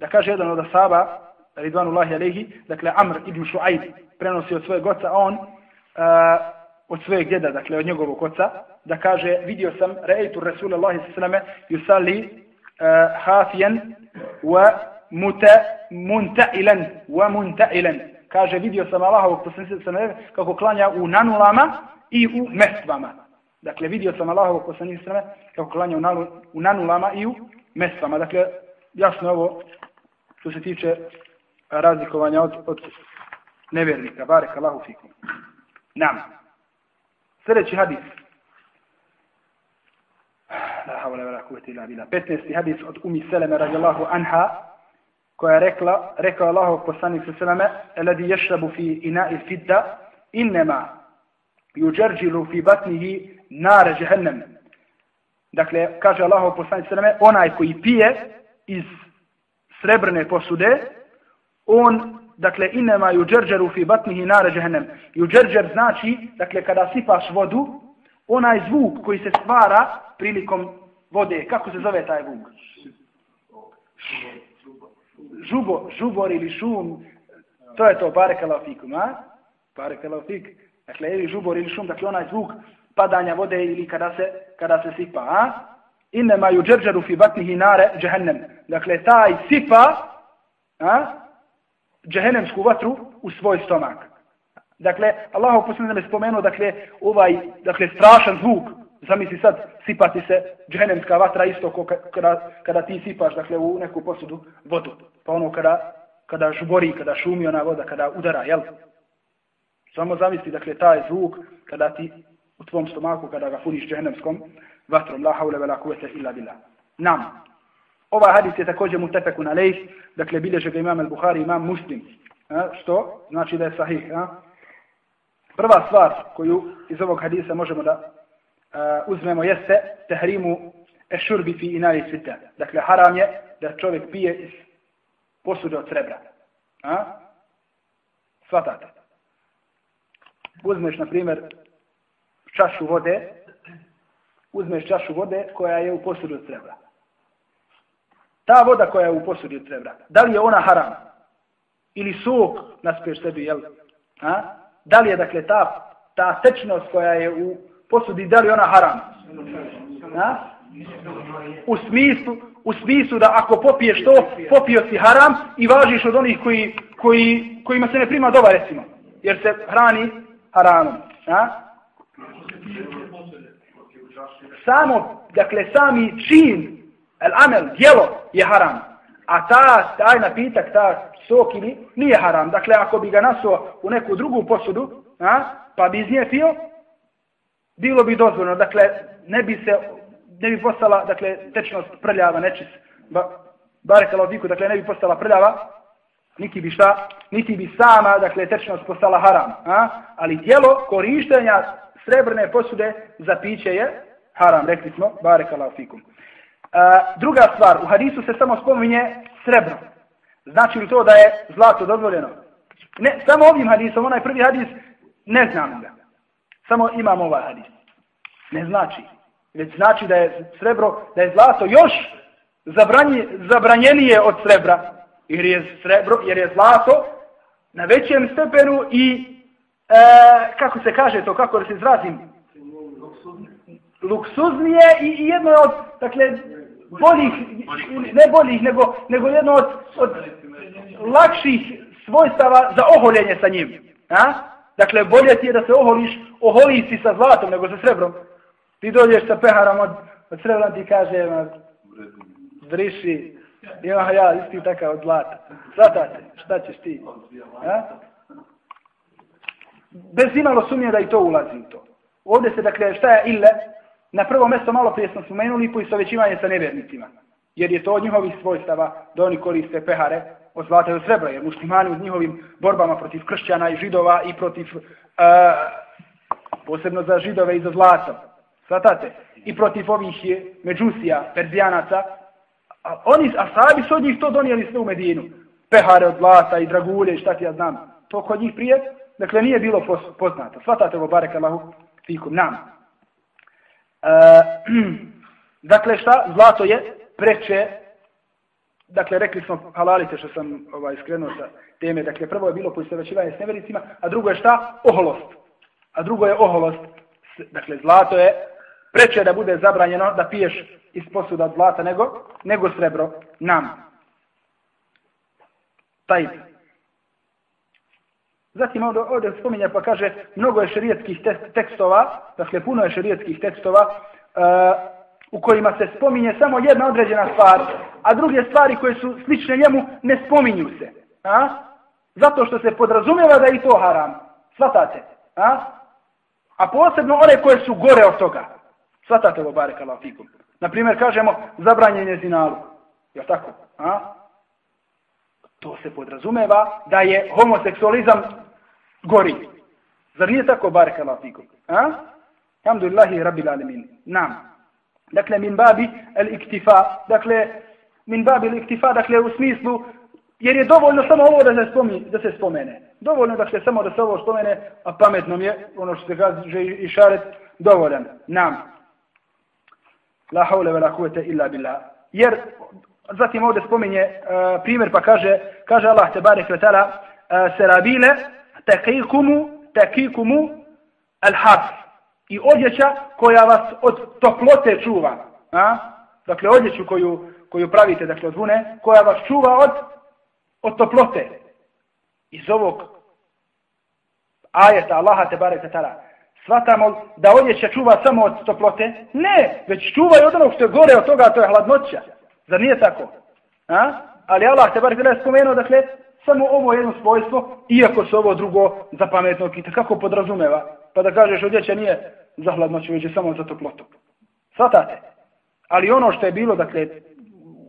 da kaže jedan od asaba, Ridvanullahi Alehi, dakle Amr ibn Shu'aib, prenosi od svojeg oca, on e, od svojeg djeda, dakle od njegovog oca, da kaže, vidio sam, rejtu Rasulallahi s.a.v. Yusali uh, hafijan wa muta, munta'ilan wa munta'ilan. Kaže, vidio sam Allahovog poslanika kako klanja u nanulama i u mestvama. Dakle, vidio sam Allahovog poslanika s.a.v. kako klanja u, nalu, u nanulama i u mestvama. Dakle, jasno ovo što se tiče razlikovanja od, od nevjernika. Barek Allahu fikum. Nam. Sljedeći hadis. La havla vela kuvvete illa billah. 15. hadis od Umi Seleme radijallahu anha koja je rekla, rekao Allahov poslanik sa seleme, "Alladhi ješrabu fi ina'i fidda inma yujarjilu fi batnihi nar jahannam." Dakle, kaže Allahu poslanik sveme, onaj koji pije iz srebrne posude, on, dakle, inema ju fi batnihi nare džehennem. Ju znači, dakle, kada sipaš vodu, onaj zvuk koji se stvara prilikom vode, kako se zove taj zvuk? Žubo, žubor ili šum, to je to, barekala fikum, a? Barekala fikum. Dakle, ili žubor ili šum, dakle, onaj zvuk padanja vode ili kada se, kada se sipa, a? Inema ju džerđeru fi batnihi nare džehennem. Dakle, taj sipa a, džehennemsku vatru u svoj stomak. Dakle, Allah posljedno je spomenuo, dakle, ovaj, dakle, strašan zvuk, zamisli sad, sipati se džehennemska vatra isto ko kada, kada ti sipaš, dakle, u neku posudu vodu. Pa ono kada, kada žubori, kada šumi ona voda, kada udara, jel? Samo zamisli, dakle, taj zvuk, kada ti u tvom stomaku, kada ga puniš džehennemskom vatrom, la haule vela kuvete illa billah. Nam. Ova hadis je također mutefekun alejh, dakle bilježe ga imam al-Buhari, imam muslim. A, što? Znači da je sahih. A? Prva stvar koju iz ovog hadisa možemo da a, uzmemo jeste tehrimu ešurbi fi inari svita. Dakle, haram je da čovjek pije iz posude od srebra. A? Svatate. Uzmeš, na primjer, čašu vode, uzmeš čašu vode koja je u posudu od srebra. Ta voda koja je u posudi od srebra, da li je ona haram? Ili sok naspeš sebi, jel? A? Da li je, dakle, ta, ta tečnost koja je u posudi, da li je ona haram? A? U smislu, u smislu da ako popiješ to, popio si haram i važiš od onih koji, koji, kojima se ne prima doba, recimo. Jer se hrani haramom. A? Samo, dakle, sami čin El amel, djelo je haram. A ta, taj napitak, ta sok ili, nije haram. Dakle, ako bi ga nasuo u neku drugu posudu, a? pa bi iz nje pio, bilo bi dozvoljeno. Dakle, ne bi se, ne bi postala, dakle, tečnost prljava, nečist. Ba, barekala viku, dakle, ne bi postala prljava, niti bi šta, niti bi sama, dakle, tečnost postala haram. A? Ali tijelo korištenja srebrne posude za piće je haram, rekli smo, barekala fikum. A, druga stvar, u hadisu se samo spominje srebro. Znači li to da je zlato dozvoljeno? Ne, samo ovim hadisom, onaj prvi hadis, ne znam ga. Samo imam ovaj hadis. Ne znači. Već znači da je srebro, da je zlato još zabranje, zabranjenije od srebra. Jer je srebro, jer je zlato na većem stepenu i e, kako se kaže to, kako da se izrazim? Luksuznije i, i jedno od, dakle, boljih, ne boljih, nego, nego jedno od, od lakših svojstava za oholjenje sa njim. A? Dakle, bolje ti je da se oholiš, oholi si sa zlatom nego sa srebrom. Ti dođeš sa peharom od, od srebra ti kaže, ma, vriši, Ja, ja isti takav od zlata. Zlatate, šta ćeš ti? A? Bez imalo sumnje da i to ulazi u to. Ovdje se, dakle, šta je ille? Na prvo mjesto malo prije smo spomenuli poistovećivanje sa nevjernicima. Jer je to od njihovih svojstava da oni koriste pehare od zlata i od srebra. Jer muslimani u njihovim borbama protiv kršćana i židova i protiv, uh, posebno za židove i za zlata. Svatate? I protiv ovih međusija, perzijanaca. A oni, a sahabi su od njih to donijeli sve u Medinu. Pehare od zlata i dragulje, šta ti ja znam. To kod njih prije, dakle nije bilo poznato. Svatate ovo, barek Allahu, fikum nam. E, (clears throat) dakle, šta? Zlato je preče, dakle, rekli smo, halalite što sam ovaj, skrenuo sa teme, dakle, prvo je bilo poistovećivanje s nevericima, a drugo je šta? Oholost. A drugo je oholost. Dakle, zlato je preče da bude zabranjeno da piješ iz posuda od zlata nego, nego srebro nam. Taj. Zatim ovdje, ovdje spominje pa kaže mnogo je šerijetskih tekstova, dakle puno je šerijetskih tekstova uh, u kojima se spominje samo jedna određena stvar, a druge stvari koje su slične njemu ne spominju se. A? Zato što se podrazumijeva da je i to haram. Svatate. A? a posebno one koje su gore od toga. Svatate ovo barek Allah fikum. Naprimjer, kažemo zabranjenje zinalu. Je tako? A? To se podrazumeva da je homoseksualizam gori. Zar nije tako barek Allah fikum? A? Alhamdulillahi rabbil alemin. Nam. Dakle, min babi el iktifa. Dakle, min babi el iktifa, dakle, u smislu Jer je dovoljno samo ovo da se, spomi, da se spomene. Dovoljno da se samo da se ovo spomene, a pametnom je, ono što se kaže i šaret, dovoljan. Nam. La haule ve la kuvete illa billah. Jer, zatim ovdje spominje uh, primjer pa kaže, kaže Allah te barek ve tala, uh, e, serabile tekikumu, tekikumu alhas. I odjeća koja vas od toplote čuva. A? Dakle, odjeću koju, koju pravite, dakle, od vune, koja vas čuva od od toplote. Iz ovog ajeta Allaha te barek tala. Svatamo da odjeća čuva samo od toplote? Ne, već čuva i od onog što je gore od toga, to je hladnoća. Zar nije tako? A? Ali Allah te bar je spomenuo, dakle, samo ovo jedno svojstvo, iako se ovo drugo za pametno i kako podrazumeva. Pa da kažeš odjeća nije za hladnoću, već je samo za toplotu. Svatate? Ali ono što je bilo, dakle,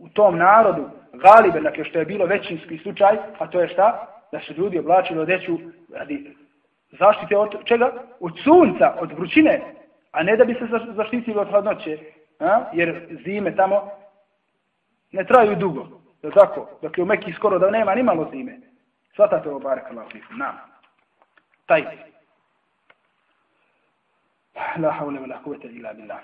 u tom narodu, galibe, dakle što je bilo većinski slučaj, a to je šta? Da su ljudi oblačili odeću radi zaštite od čega? Od sunca, od vrućine, a ne da bi se zaštitili od hladnoće, a? jer zime tamo ne traju dugo. Je tako? Dakle, u Mekiji skoro da nema ni malo zime. Svatate ovo barek Allah, nam. Taj. La haule wa la kuvete ila billah.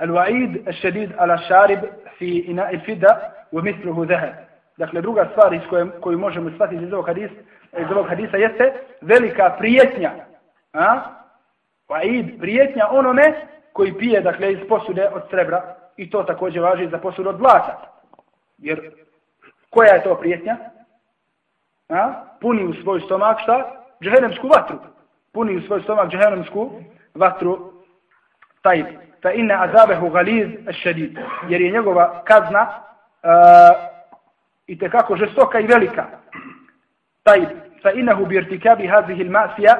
الوعيد الشديد على الشارب في إناء الفدة ومثله ذهب Dakle, druga stvar iz koje, koju možemo shvatiti iz ovog, hadis, iz ovog hadisa jeste velika prijetnja. A? Wa'id, prijetnja onome koji pije, dakle, iz posude od srebra. I to također važi za posudu od zlata. Jer koja je to prijetnja? A? Puni u svoj stomak šta? Džahenemsku vatru. Puni u svoj stomak džahenemsku vatru. Taj. fa inna azabehu galiz šedid, jer je njegova kazna uh, i te kako žestoka i velika. Taj fa inahu bi irtikabi hadhihi al-ma'siya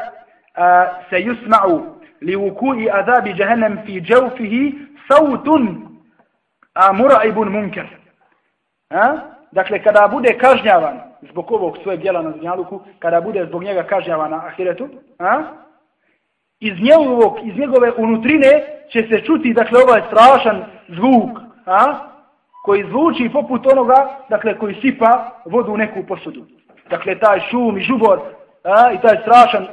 sayusma'u li wuku'i adhabi jahannam fi jawfihi sawtun mur'ibun munkar. A? Dakle, kada bude kažnjavan zbog ovog svoje djela na Zunjaluku, kada bude zbog njega kažnjavan na Ahiretu, a? Iz, njegovog, iz njegove unutrine će se čuti, dakle, ovaj strašan zvuk, a? Koji zvuči poput onoga, dakle, koji sipa vodu u neku posudu. Dakle, taj šum i žubor a? i taj strašan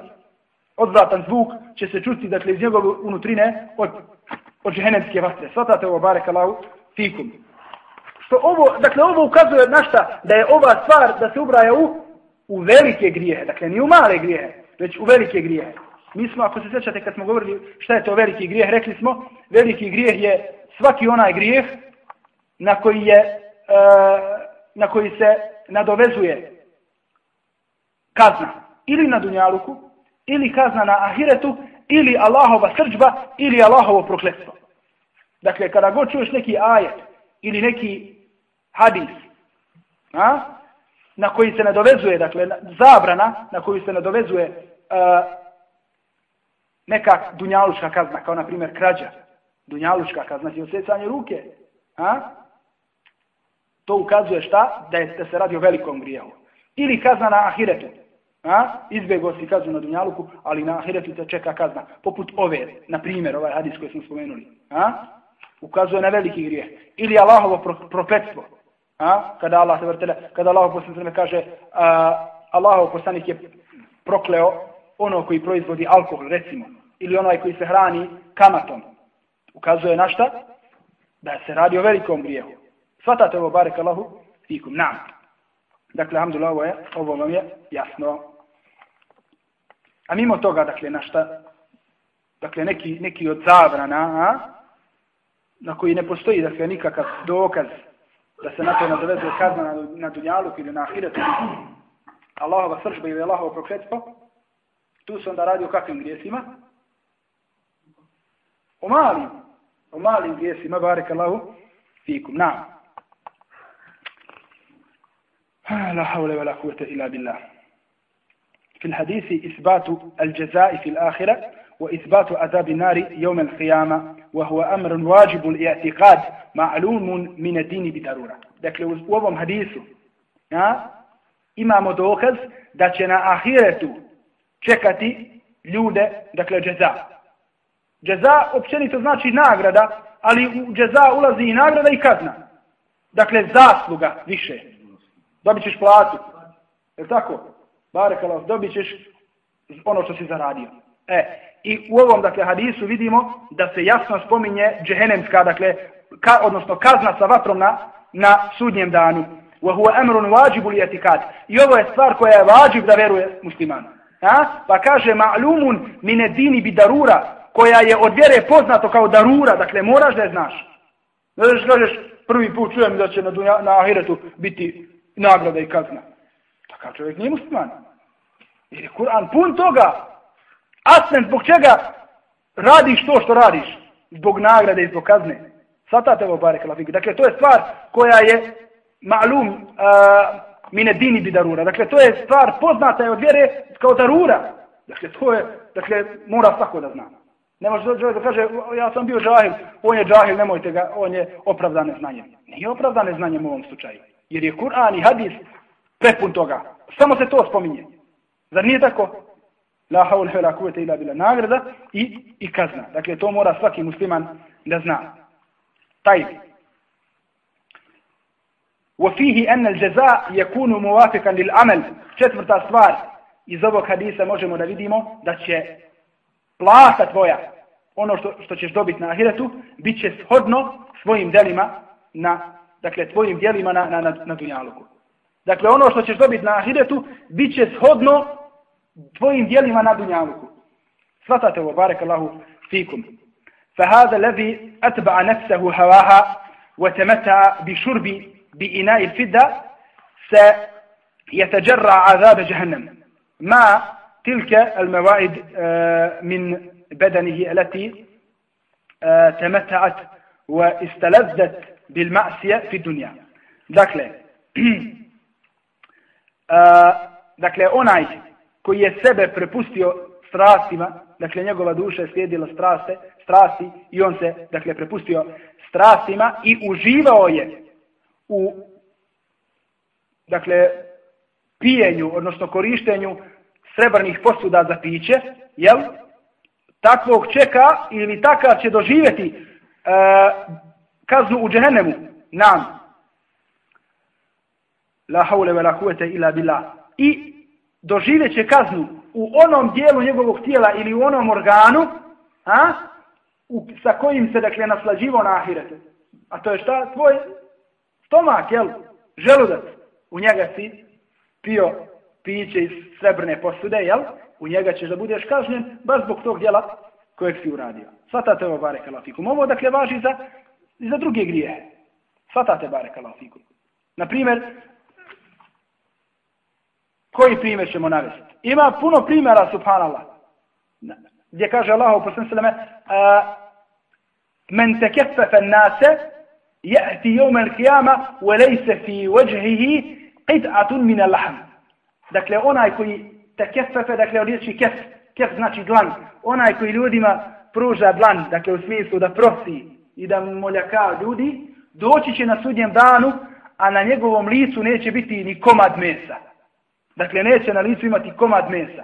odvratan zvuk će se čuti, dakle, iz njegove unutrine od, od džehennemske vatre. Svatate ovo, barek Allahu, fikum. Što ovo, dakle, ovo ukazuje na šta? Da je ova stvar da se ubraja u, u velike grijehe. Dakle, ni u male grijehe, već u velike grijehe. Mi smo, ako se sjećate kad smo govorili šta je to veliki grijeh, rekli smo, veliki grijeh je svaki onaj grijeh na koji je, e, na koji se nadovezuje kazna. Ili na dunjaluku, ili kazna na ahiretu, ili Allahova srđba, ili Allahovo prokletstvo. Dakle, kada god čuješ neki ajet, ili neki hadis, a, na koji se nadovezuje, dakle, zabrana na koju se nadovezuje a, neka dunjalučka kazna, kao na primjer krađa, dunjalučka kazna, znači osjecanje ruke, a? To ukazuje šta? Da, je, da se radi o velikom grijehu. Ili kazna na ahiretu, a? Izbjegao si kaznu na dunjaluku, ali na ahiretu te čeka kazna, poput ove, na primjer, ovaj hadis koji smo spomenuli, a? ukazuje na veliki grijeh. Ili Allahovo pro, prokletstvo, a? kada Allah se vrtele, kada Allah poslanik kaže, a, Allahov poslanik je prokleo ono koji proizvodi alkohol, recimo, ili onaj koji se hrani kamatom, ukazuje na šta? Da se radi o velikom grijehu. Svatate ovo, barek Allahu, fikum, nam. Dakle, alhamdulillah, ovo, je, ovo vam je jasno. A mimo toga, dakle, na šta? Dakle, neki, neki od zabrana, a? na koji ne postoji, dakle, nikakav dokaz da se na to nadovezuje kazna na, na dunjalu ili na ahiretu, Allahova sržba ili Allahovo prokretstvo, tu se onda radi o kakvim grijesima? O malim, o malim grijesima, barek Allahu, fikum, na. لا حول ولا قوة إلا بالله. في الحديث إثبات الجزاء في الآخرة وإثبات عذاب النار يوم القيامة وهو أمر واجب الاعتقاد معلوم من الدين بضرورة. لكن ذلك هو حديث إمام دوخز دعنا آخرة čekati ljude, dakle جزاء. Džeza općenito znači nagrada, ali u džeza ulazi i nagrada i kazna. Dakle, zasluga više. Dobit ćeš platu. Je tako? Barekalov, dobit ćeš ono što si zaradio. E, i u ovom, dakle, hadisu vidimo da se jasno spominje džehenemska, dakle, ka, odnosno kazna sa vatrom na, na sudnjem danu. Wa huwa amrun wajibul. I ovo je stvar koja je vađib da veruje musliman. Ha? Pa kaže ma'lumun min dini bi darura, koja je od vjere poznato kao darura, dakle moraš da je znaš. Ne znaš kažeš prvi put čujem da će na, dunja, na ahiretu biti nagrada i kazna. Takav čovjek nije musliman. Jer je Kur'an pun toga. Asmen, zbog čega radiš to što radiš? Zbog nagrade i zbog kazne. Svatate ovo bare kalafike. Dakle, to je stvar koja je ma'lum uh, mine dini bi darura. Dakle, to je stvar poznata je od vjere kao darura. Dakle, to je, dakle, mora svako da zna. Ne može čovjek da kaže, ja sam bio džahil, on je džahil, nemojte ga, on je opravdane znanje. Nije opravdane znanje u ovom slučaju. Jer je Kur'an i hadis prepun toga. Samo se to spominje. Zar nije tako? La haul hela kuvete ila bila nagrada i, i kazna. Dakle, to mora svaki musliman da zna. Taj. وفيه أن الجزاء يكون موافقا للعمل četvrta stvar iz ovog hadisa možemo da vidimo da će plata tvoja ono što, što ćeš dobiti na ahiretu bit će shodno svojim delima na, dakle tvojim dijelima na, na, na, dunjaluku. Dakle ono što ćeš dobiti na ahiretu bit će shodno tvojim dijelima na dunjaluku. Svatate ovo, barek Allahu fikum. فهذا الذي أتبع نفسه هواها وتمتع بشرب بإناء الفدة سيتجرع عذاب جهنم ما تلك الموائد من بدنه التي تمتعت واستلذت bil ma'sija fi dunja. Dakle, (clears throat) uh, dakle, onaj koji je sebe prepustio strastima, dakle, njegova duša je slijedila straste, strasti i on se, dakle, prepustio strastima i uživao je u, dakle, pijenju, odnosno korištenju srebrnih posuda za piće, jel? Takvog čeka ili takav će doživjeti e, kaznu u džehennemu nam. La haule ve la kuvete ila bila. I doživjet će kaznu u onom dijelu njegovog tijela ili u onom organu, a, u, sa kojim se, dakle, naslađivo na ahirete. A to je šta? Tvoj stomak, jel? Želudac. U njega si pio piće iz srebrne posude, jel? U njega ćeš da budeš kažnjen baš zbog tog dijela kojeg si uradio. Svatate ovo bare kalafikum. Ovo, dakle, važi za, za druge grije. Svatate bare fikum. Naprimjer, koji primjer ćemo navesti? Ima puno primjera, subhanallah. Gdje kaže Allah u posljednom sveme, e, men te kefefe nase, je'ti jomel kijama, u elejse fi vajhihi, qit'atun min al-lahm. Dakle, onaj koji te dakle, od riječi kef, kef znači dlan, onaj koji ljudima pruža dlan, dakle, u smislu da prosi i da moljaka ljudi, doći će na sudnjem danu, a na njegovom licu neće biti ni komad mesa. Dakle, neće na licu imati komad mesa.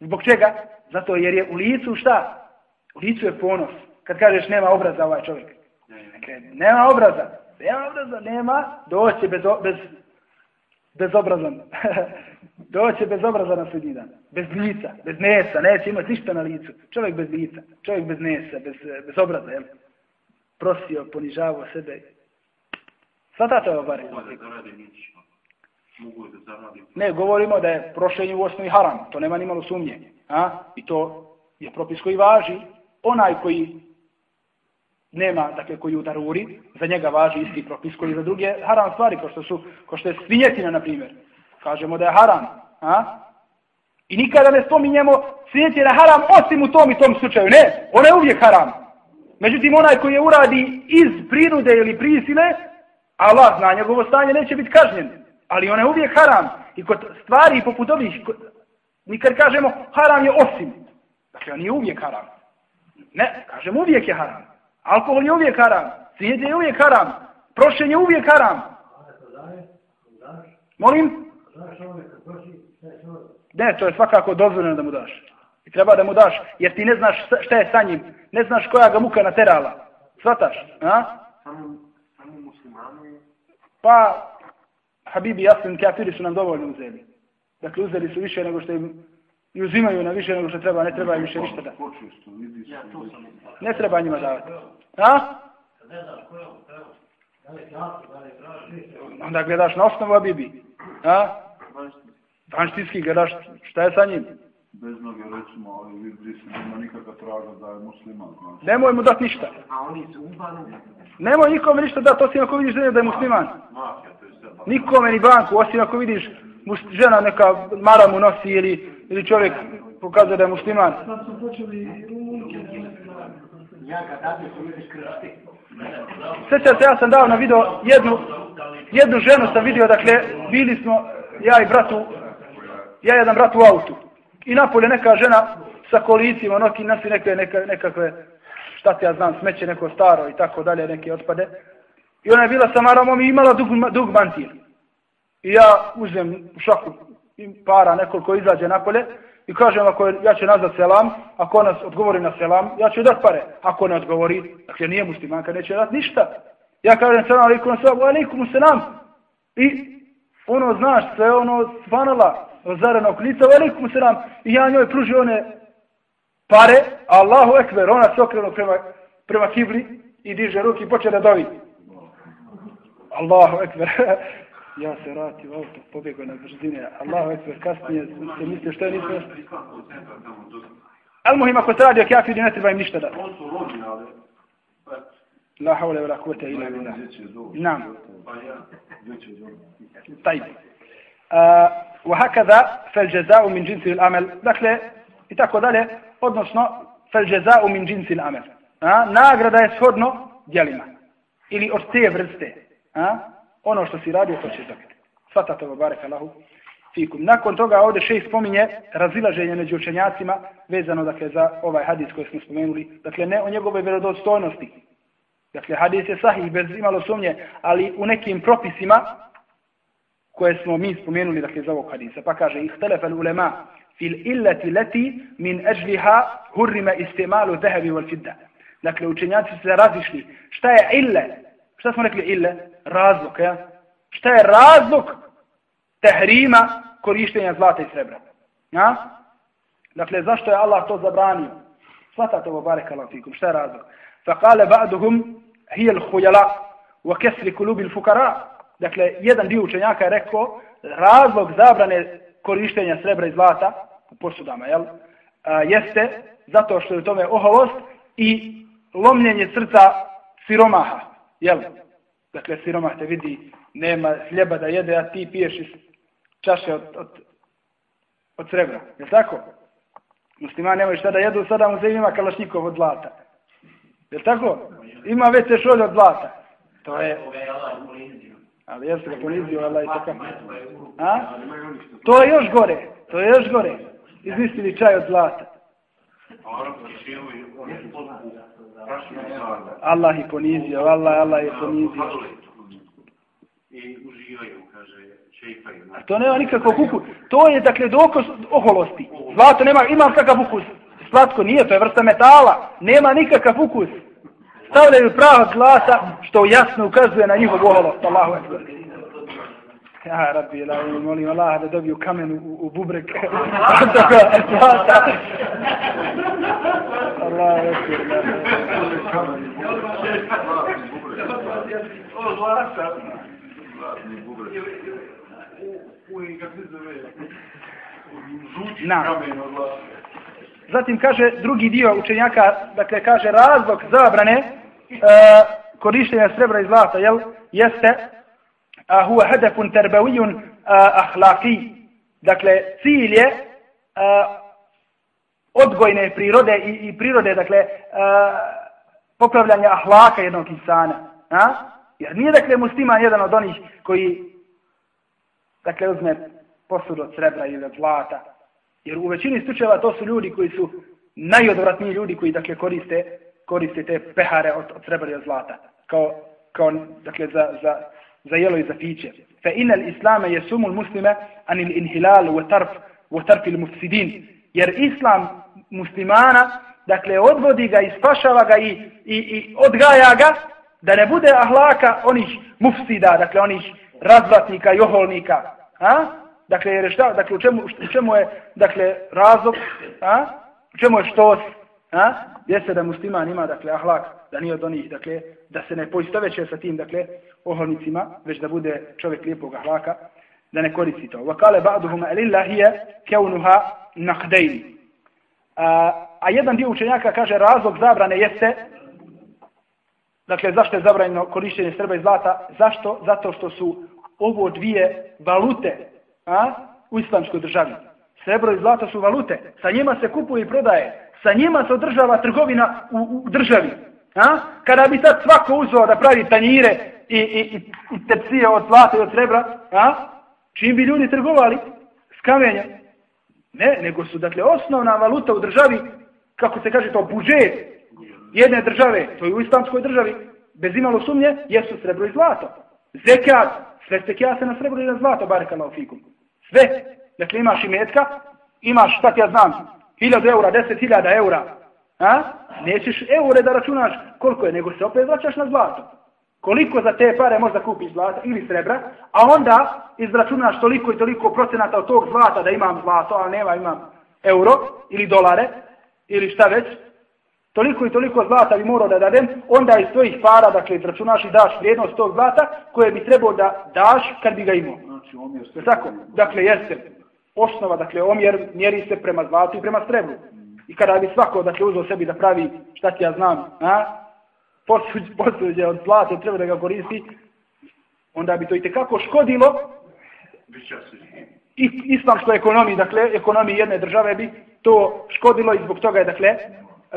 Zbog čega? Zato jer je u licu šta? U licu je ponos. Kad kažeš nema obraza ovaj čovjek. Dakle, nema obraza. Nema obraza, nema. Doće bez, bez, bez obrazan. (laughs) Doće bez obraza na sudnji dan. Bez lica, bez nesa. Neće imati ništa na licu. Čovjek bez lica. Čovjek bez nesa, bez, bez obraza. Jel? Prosio, ponižavao sebe. Svatate ovo zaradim. Ne, govorimo da je prošenje u osnovi haram, to nema ni malo sumnje. A? I to je propis koji važi. Onaj koji nema, dakle, koji udaruri, za njega važi isti propis koji za druge haram stvari, kao što, su, kao što je svinjetina, na primjer. Kažemo da je haram. A? I nikada ne spominjemo svinjetina haram osim u tom i tom slučaju. Ne, ona je uvijek haram. Međutim, onaj koji je uradi iz prinude ili prisile, Allah zna njegovo stanje, neće biti kažnjen. Ali ona je uvijek haram. I kod stvari poput ovih, nikad kažemo haram je osim. Dakle, on je uvijek haram. Ne, kažemo uvijek je haram. Alkohol je uvijek haram. Svijet je uvijek haram. Prošen je uvijek haram. Molim? Ne, to je svakako dozvoljeno da mu daš. I treba da mu daš, jer ti ne znaš šta je sa njim. Ne znaš koja ga muka naterala. Svataš? A? Samo, samo muslimani? Pa, Habibi Jasin kafiri su nam dovoljno uzeli. Dakle, uzeli su više nego što im i uzimaju na više nego što treba, ne treba im više ništa da. Ne treba njima davati. A? Onda gledaš na osnovu Habibi. A? Vanštinski gledaš šta je sa njim. Bez noge recimo, ali vidi se nema nikakva traga da je musliman. Znači. Nemoj mu dati ništa. A oni su Nemoj nikome ništa dati, osim ako vidiš da je musliman. Nikome ni banku, osim ako vidiš žena neka maramu nosi ili, ili čovjek pokazuje da je musliman. Sjeća se, ja sam dao na video jednu, jednu ženu sam vidio, dakle, bili smo, ja i bratu, ja i jedan brat u autu. I napolje neka žena sa kolicima, noki nosi neke, neke, nekakve, šta ti ja znam, smeće neko staro i tako dalje, neke otpade. I ona je bila sa maramom i imala dug, dug mantil. I ja uzem u šaku para nekoliko izađe napolje i kažem ako je, ja ću nazvat selam, ako ona odgovori na selam, ja ću dat pare. Ako ne odgovori, dakle nije muslimanka, neće dat ništa. Ja kažem selam alaikum selam, alaikum selam. I ono znaš sve ono svanala razarenog lica, velikom se nam, i ja njoj pruži one pare, Allahu ekber, ona se okrenu prema, prema kibli i diže ruki i poče da dovi. Allahu ekber. (laughs) ja se vratim auto, pobjegao na brzine. Allahu ekber, kasnije se misle što je nisam. Al muhim, ako se radi o kjafiri, ne treba im ništa da. La haule vela kuvvete ila billah. Nam. Taj. وهكذا فالجزاء من جنس العمل dakle i tako dalje odnosno فالجزاء من جنس العمل a nagrada je shodno djelima ili od te vrste A? Ono što si radio, to ćeš dobiti. Svatate ovo, barek Allahu, fikum. Nakon toga ovdje šejh spominje razilaženje među učenjacima vezano dakle za ovaj hadis koji smo spomenuli. Dakle ne o njegove vjerodostojnosti. Dakle hadis je sahih bez imalo sumnje, ali u nekim propisima koje smo mi spomenuli dakle za ovog hadisa. Pa kaže ihtelefal ulema fil illati lati min ajliha hurrima istimalu dhahabi wal fidda. Dakle učenjaci se razišli. Šta je ille? Šta smo rekli ille? Razlog, ja? Šta je razlog tehrima korištenja zlata i srebra. Ja? Dakle, zašto je Allah to zabranio? Svatate ovo barek Allah fikum. Šta je razlog? Fa kale ba'duhum hije l'hujala wa kesri kulubi l'fukara. Dakle, jedan dio učenjaka je rekao razlog zabrane korištenja srebra i zlata u posudama, jel? A, jeste zato što je u tome oholost i lomljenje srca siromaha, jel? Dakle, siromah te vidi, nema hljeba da jede, a ti piješ iz čaše od, od, od srebra. Je tako? Muslimani nemaju šta da jedu, sada mu se ima kalašnikov od zlata. Je tako? Ima već se šolj od zlata. To je... Ali jesu ga ponizio, Allah i tako. A? To je još gore. To je još gore. Izmislili čaj od zlata. Allah ih ponizio, Allah, Allah je ponizio. I uživaju, kaže, A to nema nikakvog ukus. To je, dakle, dokaz oholosti. Zlato nema, ima kakav ukus. Slatko nije, to je vrsta metala. Nema nikakav ukus. Stavljaju prava zlata, što jasno ukazuje na njihov oholost. Allahu ekber. Ja, rabbi, la, molim Allah da dobiju kamen u, u bubrek. zlata. Allahu ekber. Ovo zlata. Zlatni bubrek. Na. Zatim kaže drugi dio učenjaka, dakle kaže razlog zabrane e, korištenja srebra i zlata, jel? Jeste a huwa hadafun terbevijun e, ahlaki. Dakle cilj je a, odgojne prirode i, i prirode, dakle a, popravljanja ahlaka jednog insana. A? Jer nije dakle musliman jedan od onih koji dakle uzme posud od srebra ili od zlata. Jer u većini slučajeva to su ljudi koji su najodvratniji ljudi koji dakle koriste koriste te pehare od, od srebra i od zlata. Kao, kao dakle za, za, za jelo i za piće. Fa inal islame je sumul muslime anil inhilal wa tarf u tarfil mufsidin. Jer islam muslimana dakle odvodi ga i spašava ga i, i, i odgaja ga da ne bude ahlaka onih mufsida, dakle onih razvratnika i oholnika, A? Dakle, jer šta? Dakle, u čemu, u čemu je, dakle, razlog? A? U čemu je štos? A? Jeste da musliman ima, dakle, ahlak, da nije od onih, dakle, da se ne poistoveće sa tim, dakle, oholnicima, već da bude čovjek lijepog ahlaka, da ne koristi to. Vakale ba'duhum alillahije keunuha nakdejni. A, a jedan dio učenjaka kaže razlog zabrane jeste Dakle, zašto je zabranjeno korištenje srba i zlata? Zašto? Zato što su ovo dvije valute a, u islamskoj državi. Srebro i zlato su valute. Sa njima se kupuje i prodaje. Sa njima se održava trgovina u, u državi. A? Kada bi sad svako uzao da pravi tanjire i, i, i, i tepsije od zlata i od srebra, a? čim bi ljudi trgovali s kamenjem? Ne, nego su dakle osnovna valuta u državi, kako se kaže to, budžet jedne države, to je u islamskoj državi, bez imalo sumnje, jesu srebro i zlato. Zekat, Sve ste se na srebro i na zlato, barek Allah fikum. Sve. Dakle, imaš i metka, imaš, šta ti ja znam, hiljadu eura, deset hiljada eura. A? Nećeš eure da računaš koliko je, nego se opet vraćaš na zlato. Koliko za te pare možda kupiš zlata ili srebra, a onda izračunaš toliko i toliko procenata od tog zlata da imam zlato, a nema imam euro ili dolare ili šta već, toliko i toliko zlata bi morao da dadem, onda iz tvojih para, dakle, izračunaš i daš vrijednost tog zlata koje bi trebao da daš kad bi ga imao. Znači, omjer. Tako, dakle, jeste. Osnova, dakle, omjer mjeri se prema zlatu i prema srebru. I kada bi svako, dakle, uzao sebi da pravi, šta ti ja znam, a? Posuđe, posuđe od zlata, treba da ga koristi, onda bi to i tekako škodilo i islamskoj ekonomiji, dakle, ekonomiji jedne države bi to škodilo i zbog toga je, dakle, E,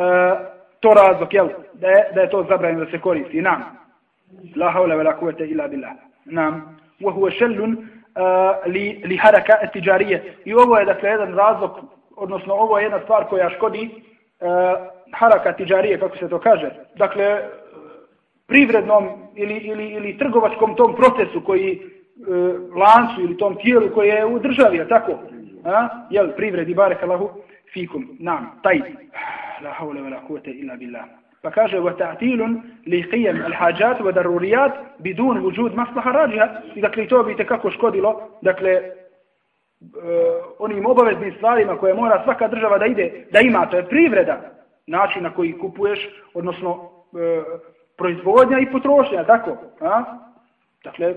to razlog, jel, da je, da je to zabranjeno da se koristi. Nam. La haula vela kuvete ila billah. Nam. Wa huwa shallun e, li, li haraka etiđarije. I ovo je, dakle, jedan razlog, odnosno ovo je jedna stvar koja škodi uh, haraka tiđarije, kako se to kaže. Dakle, privrednom ili, ili, ili trgovačkom tom procesu koji uh, lancu ili tom tijelu koje je u državi, a tako? A? Jel, privredi, barek Allahu, fikum, nam, taj. La haule wa la kuvete illa billah. Pa kaže, wa ta'tilun li qijem al wa darurijat bidun vujud maslaha rađiha. I dakle, to bi tekako škodilo, dakle, uh, onim obaveznim stvarima koje mora svaka država da ide, da ima, to je privreda, način na koji kupuješ, odnosno e, proizvodnja i potrošnja, tako? A? Dakle,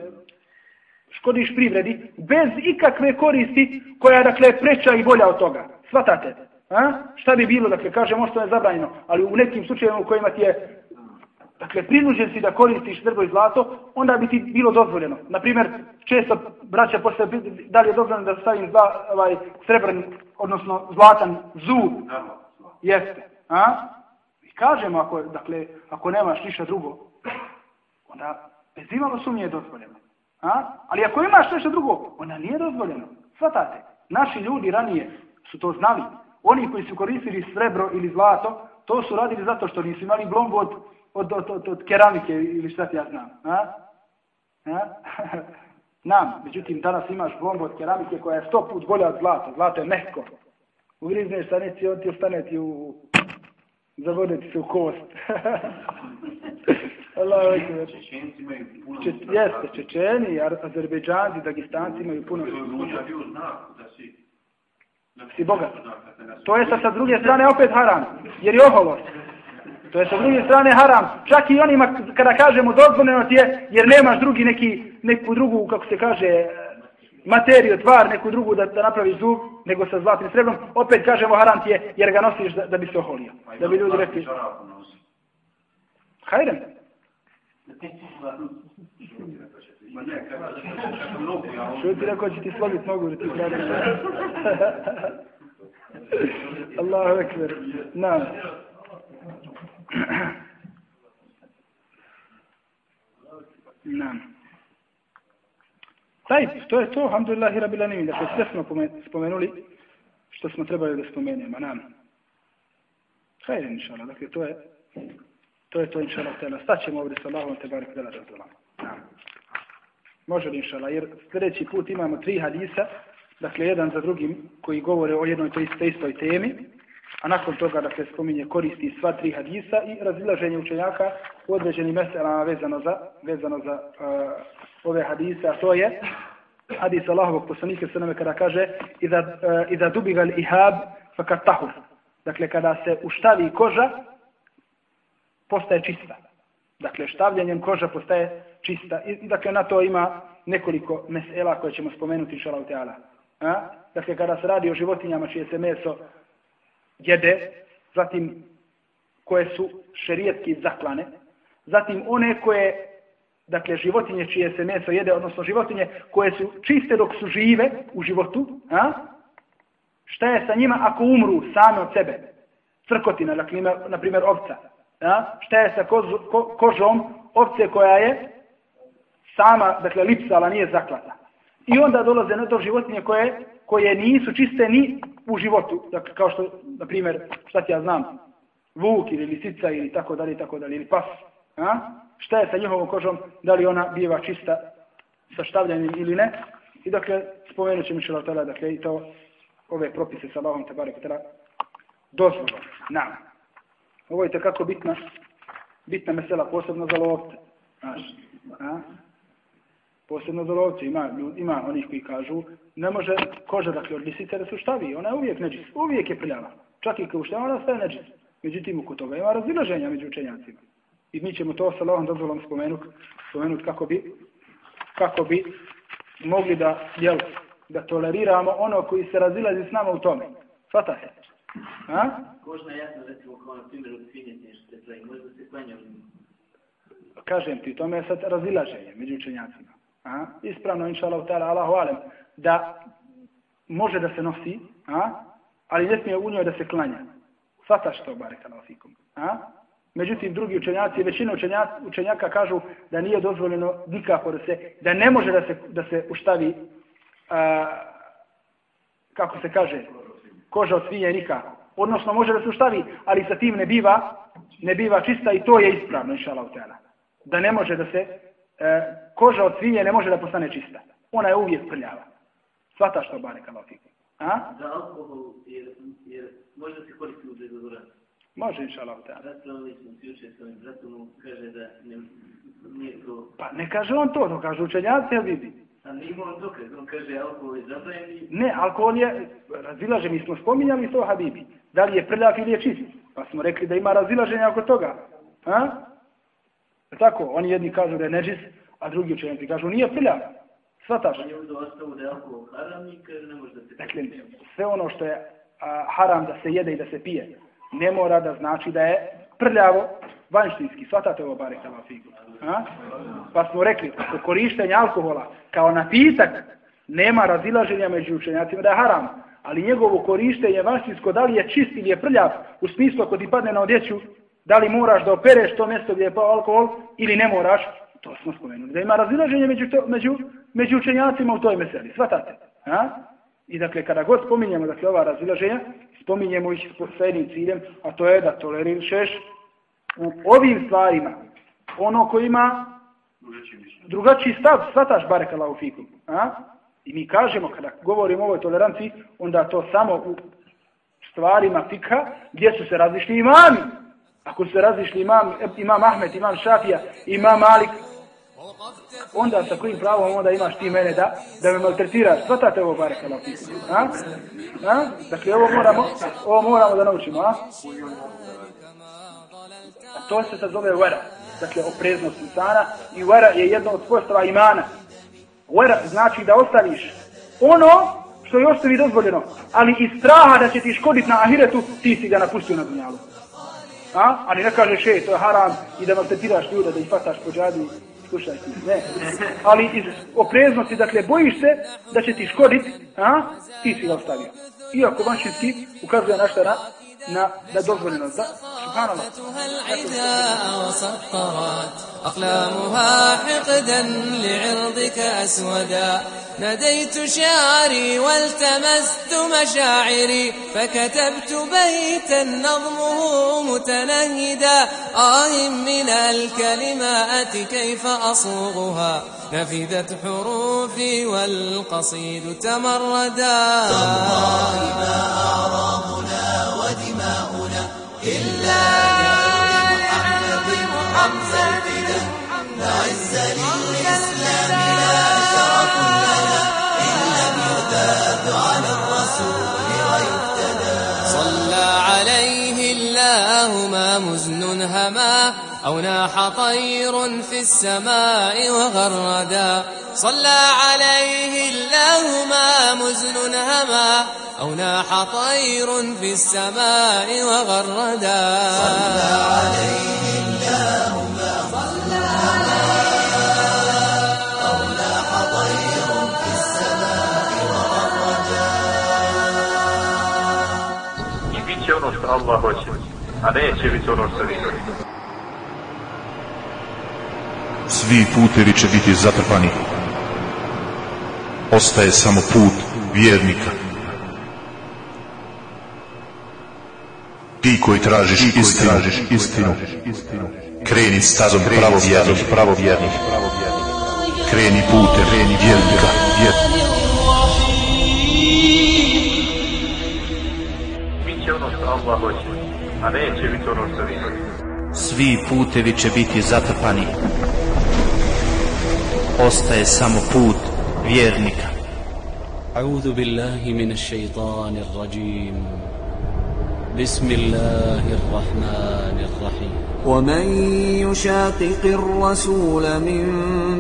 škodiš privredi bez ikakve koristi koja je, dakle, preča i bolja od toga. Svatate? A? Šta bi bilo, dakle, kaže, možda je zabranjeno, ali u nekim slučajima u kojima ti je Dakle, prinuđen si da koristiš drvo i zlato, onda bi ti bilo dozvoljeno. Naprimjer, često braća posle, da li je dozvoljeno da stavim zla, ovaj, srebrn, odnosno zlatan zub? Jeste. A? I kažemo, ako, dakle, ako nemaš ništa drugo, onda bez imalo sumnje je dozvoljeno. A? Ali ako imaš nešto drugo, onda nije dozvoljeno. Svatate, naši ljudi ranije su to znali. Oni koji su koristili srebro ili zlato, to su radili zato što nisu imali blombu od, od, od, od, od keramike ili šta ti ja znam. A? A? (laughs) Nam, međutim, danas imaš blombu od keramike koja je sto put bolja od zlata. Zlato je mehko. Ugrizneš stanici, on ti ostane ti u... Zavoditi se u kost. (laughs) Allah je ekber. Čečenci imaju puno... Če, jeste, Čečeni, Azerbejdžanci, Dagistanci imaju puno... To je bio znak da si... Si bogat. To je sa, sa druge strane opet haram, jer je oholost. To je sa druge strane haram. Čak i onima kada kažemo dozvoljeno ti je, jer nemaš drugi neki, neku drugu, kako se kaže, materiju, tvar, neku drugu da, da napraviš zub, nego sa zlatnim srebrom, opet kažemo haram ti je, jer ga nosiš da, da bi se oholio. Da bi ljudi rekli... Što ti rekao će ti slobiti nogu da ti krade? (laughs) Allahu ekber. Na. Na. Taj, to je to, alhamdulillahi rabbil alamin. Dakle, sve smo spomenuli što smo trebali da spomenemo. Na. Hajde, inša Allah. Dakle, to je To je to, inša Allah. Staćemo ovdje sa Allahom te barek dela razvola. Može li, inšala, jer sljedeći put imamo tri hadisa, dakle, jedan za drugim, koji govore o jednoj toj istoj, istoj temi, a nakon toga, dakle, spominje koristi sva tri hadisa i razilaženje učenjaka u određenim meselama vezano za, vezano za uh, ove hadise, a to je hadis Allahovog poslanika nama kada kaže iza, uh, iza dubigal ihab fakat tahur. Dakle, kada se uštavi koža, postaje čista. Dakle, štavljanjem koža postaje čista. I, dakle, na to ima nekoliko mesela koje ćemo spomenuti, inša Allah, teala. A? Dakle, kada se radi o životinjama čije se meso jede, zatim koje su šerijetki zaklane, zatim one koje, dakle, životinje čije se meso jede, odnosno životinje koje su čiste dok su žive u životu, a? šta je sa njima ako umru same od sebe? Crkotina, dakle, na primjer, ovca A? šta je sa koz, ko, kožom ovce koja je sama, dakle, lipsala, nije zaklata. I onda dolaze na to životinje koje, koje nisu čiste ni u životu. Dakle, kao što, na primjer, šta ti ja znam, vuk ili lisica ili tako dalje, tako dalje, ili pas. A? Šta je sa njihovom kožom, da li ona biva čista sa štavljanjem ili ne. I dakle, spomenut ćemo što tada, dakle, i to, ove propise sa Allahom te bare, kada dozvolo. Nam. Ovo je takako bitna, bitna mesela, posebno za lovce. Znaš, a? Posebno za lovce. Ima, ima onih koji kažu, ne može koža dakle od lisice da se uštavi. Ona je uvijek neđis. Uvijek je prljava. Čak i kao uštava, ona staje neđis. Međutim, oko toga ima razilaženja među učenjacima. I mi ćemo to sa lovom dozvolom spomenuti, spomenut kako bi, kako bi mogli da, jel, da toleriramo ono koji se razilazi s nama u tome. Svatate? A? Kožna jasno, recimo, kao na primjer, od svinjetnje što se pravi, možda se klanja Kažem ti, tome je sad razilaženje među učenjacima. A? Ispravno, inša Allah, ta'ala, Allahu alem, da može da se nosi, a? ali ne smije u njoj da se klanja. Svataš to, barek Allah fikum. A? Međutim, drugi učenjaci, većina učenjaka, učenjaka kažu da nije dozvoljeno nikako da se, da ne može da se, da se uštavi a, kako se kaže, koža od svinje nikako. Odnosno može da se uštavi, ali sa tim ne biva, ne biva čista i to je ispravno, inša Allah. Da ne može da se, e, koža od svinje ne može da postane čista. Ona je uvijek prljava. Svata što bare kao fiku. A? Za alkohol, jer, jer može da se koristi u dezodorant. Može, inša Allah. Raspravili smo si juče sa ovim bratom, kaže da ne, nije to... Pa ne kaže on to, to kaže učenjaci, ali vidi. A nije on dokaz, on kaže alkohol je zabranjen Ne, alkohol je razilažen, mi smo spominjali to, Habibi. Da li je prljav ili je čist? Pa smo rekli da ima razilaženja oko toga. Ha? Tako, oni jedni kažu da je neđis, a drugi učenjaci kažu nije prljav. Svataš? On je uzao ostavu da je alkohol haram i kaže ne može da se... Dakle, sve ono što je a, haram da se jede i da se pije, ne mora da znači da je prljavo vanštinski. Svatate ovo bare kama figu. A? Pa smo rekli, ako korištenje alkohola kao napitak, nema razilaženja među učenjacima da je haram. Ali njegovo korištenje vanštinsko, da li je čist ili je prljav, u smislu ako ti padne na odjeću, da li moraš da opereš to mjesto gdje je pao alkohol ili ne moraš, to smo spomenuli. Da ima razilaženje među, to, među, među učenjacima u toj meseli. Svatate. A? I dakle, kada god spominjemo dakle, ova razilaženja, spominjemo ih sa jednim ciljem, a to je da tolerišeš u ovim stvarima ono ko ima drugačiji stav, svataš barekala u fikum. A? I mi kažemo, kada govorimo o ovoj toleranciji, onda to samo u stvarima fika gdje su se različni imami. Ako se različni imam, imam Ahmed, imam Šafija, imam Malik, onda sa kojim pravom onda imaš ti mene da, da me maltretiraš. Svatate ovo bare kada fikum. A? A? Dakle, ovo moramo, ovo moramo da naučimo. A? A to se sad zove vera. Dakle, opreznost insana. I vera je jedno od svojstava imana. Vera znači da ostaviš ono što je ostavi dozvoljeno. Ali iz straha da će ti škoditi na ahiretu, ti si ga napustio na dunjalu. A? Ali ne kaže še, to je haram i da maltretiraš ljuda, ljude, da ih pataš po džadu slušaj ti, ne. Ali iz opreznosti, dakle, bojiš se da će ti škoditi, a? Ti si ga ostavio. Iako vanšinski ukazuje na šta na, na, na dozvoljenost. Da, subhanallah. أقلامها حقدا لعرضك أسودا. نديت شعري والتمست مشاعري فكتبت بيتا نظمه متنهدا. آه من الكلمات كيف أصوغها؟ نفذت حروفي والقصيد تمردا. والله ما أعراضنا ودماؤنا إلا عليه الله ما مزن هما أو ناح طير في السماء وغردا صلى عليه الله ما مزن هما أو ناح طير في السماء وغردا صلى عليه الله ما صلى أو لاح طير a neće biti ono što vi Svi putevi će biti zatrpani. Ostaje samo put vjernika. Ti koji tražiš Ti koji istinu, tražiš istinu, istinu. kreni stazom kreni pravo vjernih. Pravo vjernih. Kreni pute, kreni vjernika, vjernika. Mi će ono što Allah hoće. A neće biti ono što vi hoćete. Svi putevi će biti zatrpani. Ostaje samo put vjernika. أعوذ بالله من الشيطان الرجيم بسم الله الرحمن الرحيم ومن يشاقق الرسول من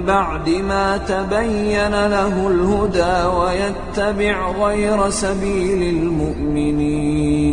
بعد ما تبين له الهدى ويتبع غير سبيل المؤمنين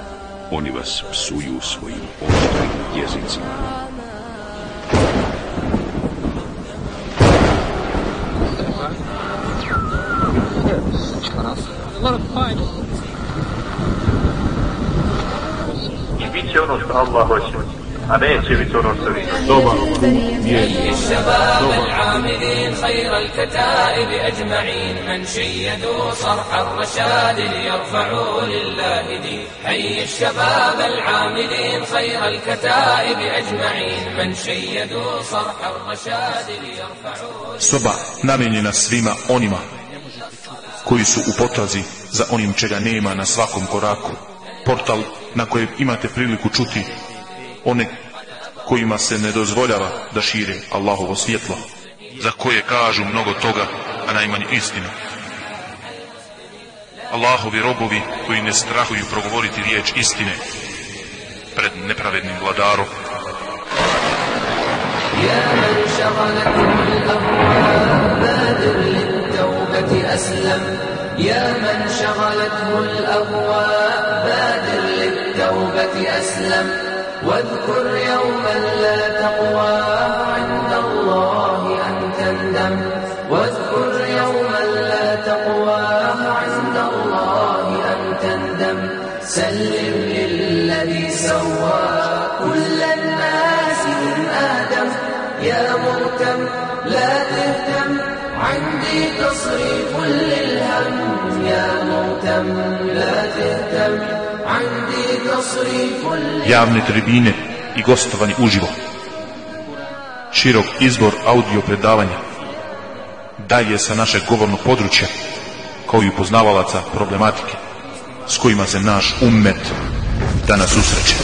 psuju svojim oštrim jezicima. I bit će ono što Allah hoće, a neće biti ono što vi. Dobar vjernik. الشباب العاملين خير الكتائب أجمعين من شيدوا صرح الرشاد ليرفعوا لله دين حي الشباب العاملين خير الكتائب أجمعين من شيدوا صرح الرشاد ليرفعوا Soba namenjena svima onima koji su u potrazi za onim čega nema na svakom koraku. Portal na kojem imate priliku čuti one kojima se ne dozvoljava da šire Allahovo svjetlo, za koje kažu mnogo toga, a najmanje istinu. Allahovi robovi koji ne strahuju progovoriti riječ istine pred nepravednim vladarom. يا من شغلته الأهواء بادر للتوبة أسلم يا من شغلته الأهواء بادر للتوبة أسلم واذكر يوما لا تقوى عند الله أن تندم. واذكر يوما لا تقوى عند الله أن تندم. سلم للذي سوى كل الناس من آدم. يا مهتم لا تهتم عندي تصريف للهم. يا مهتم لا تهتم. javne tribine i gostovanje uživo. Širok izbor audio predavanja dalje sa našeg govornog područja kao i upoznavalaca problematike s kojima se naš ummet danas susreće.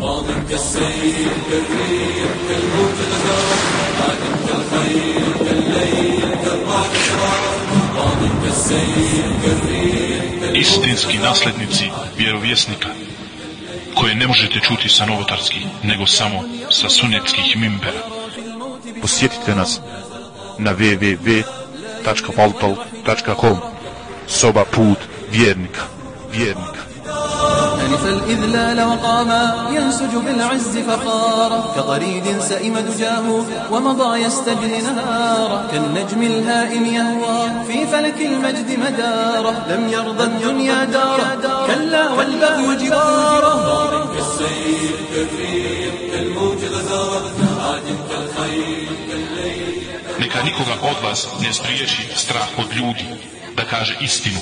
ماض كالسيل كالريح Istinski naslednici vjerovjesnika koje ne možete čuti sa novotarskih, nego samo sa sunetskih mimbera. Posjetite nas na www.paltal.com Soba put vjernika, vjernika. الإذلال وقاما ينسج بالعز فخارا كطريد سئم دجاه ومضى يستجري نهارا كالنجم الهائم يهوى في فلك المجد مدارا لم يرضى الدنيا دارا كلا والبغي جبارا كالسيل كالريح كالموج غزارة عاد كالخيل كالليل Neka nikoga od vas ne spriječi strah od ljudi da kaže istinu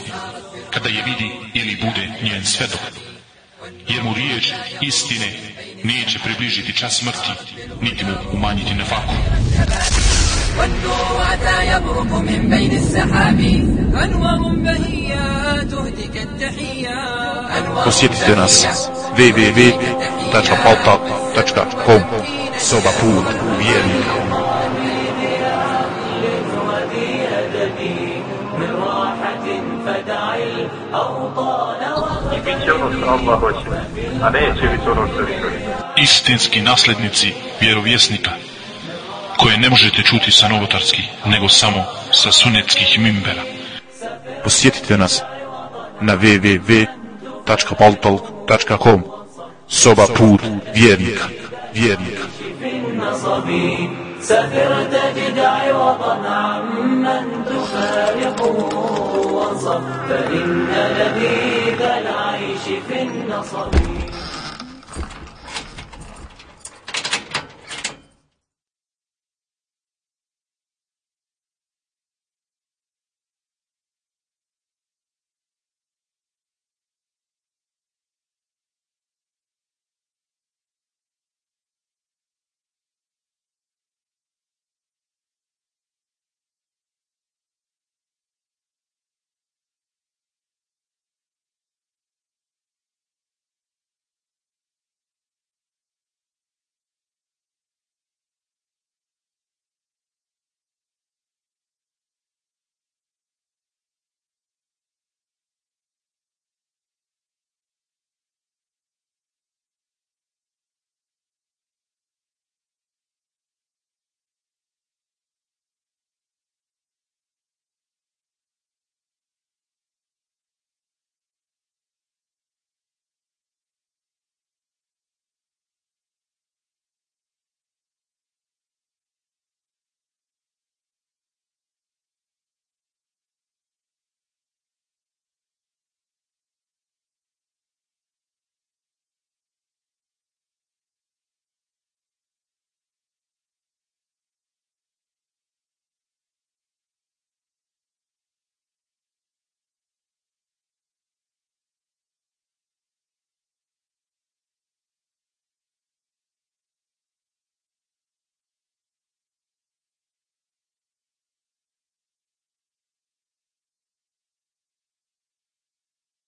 kada je vidi ili bude njen svedok. Jer mu riječ istine neće približiti čas smrti, niti mu umanjiti nefaku. والنور أتى يبرق من بين السحاب أنور بهيا تهدك التحيا Posjetite nas www.paltal.com Soba put vjernika. من راحة فدع الأوطان I bit će ono što Allah hoće, a neće biti ono što vi želite. Istinski naslednici vjerovjesnika koje ne možete čuti sa novotarskih, nego samo sa sunetskih mimbera. Posjetite nas na www.paltal.com Soba put vjernika, vjernika. في النصب سافر تجد عوضا عمن تفارقه وانصب فإن لذيذ العيش في النصر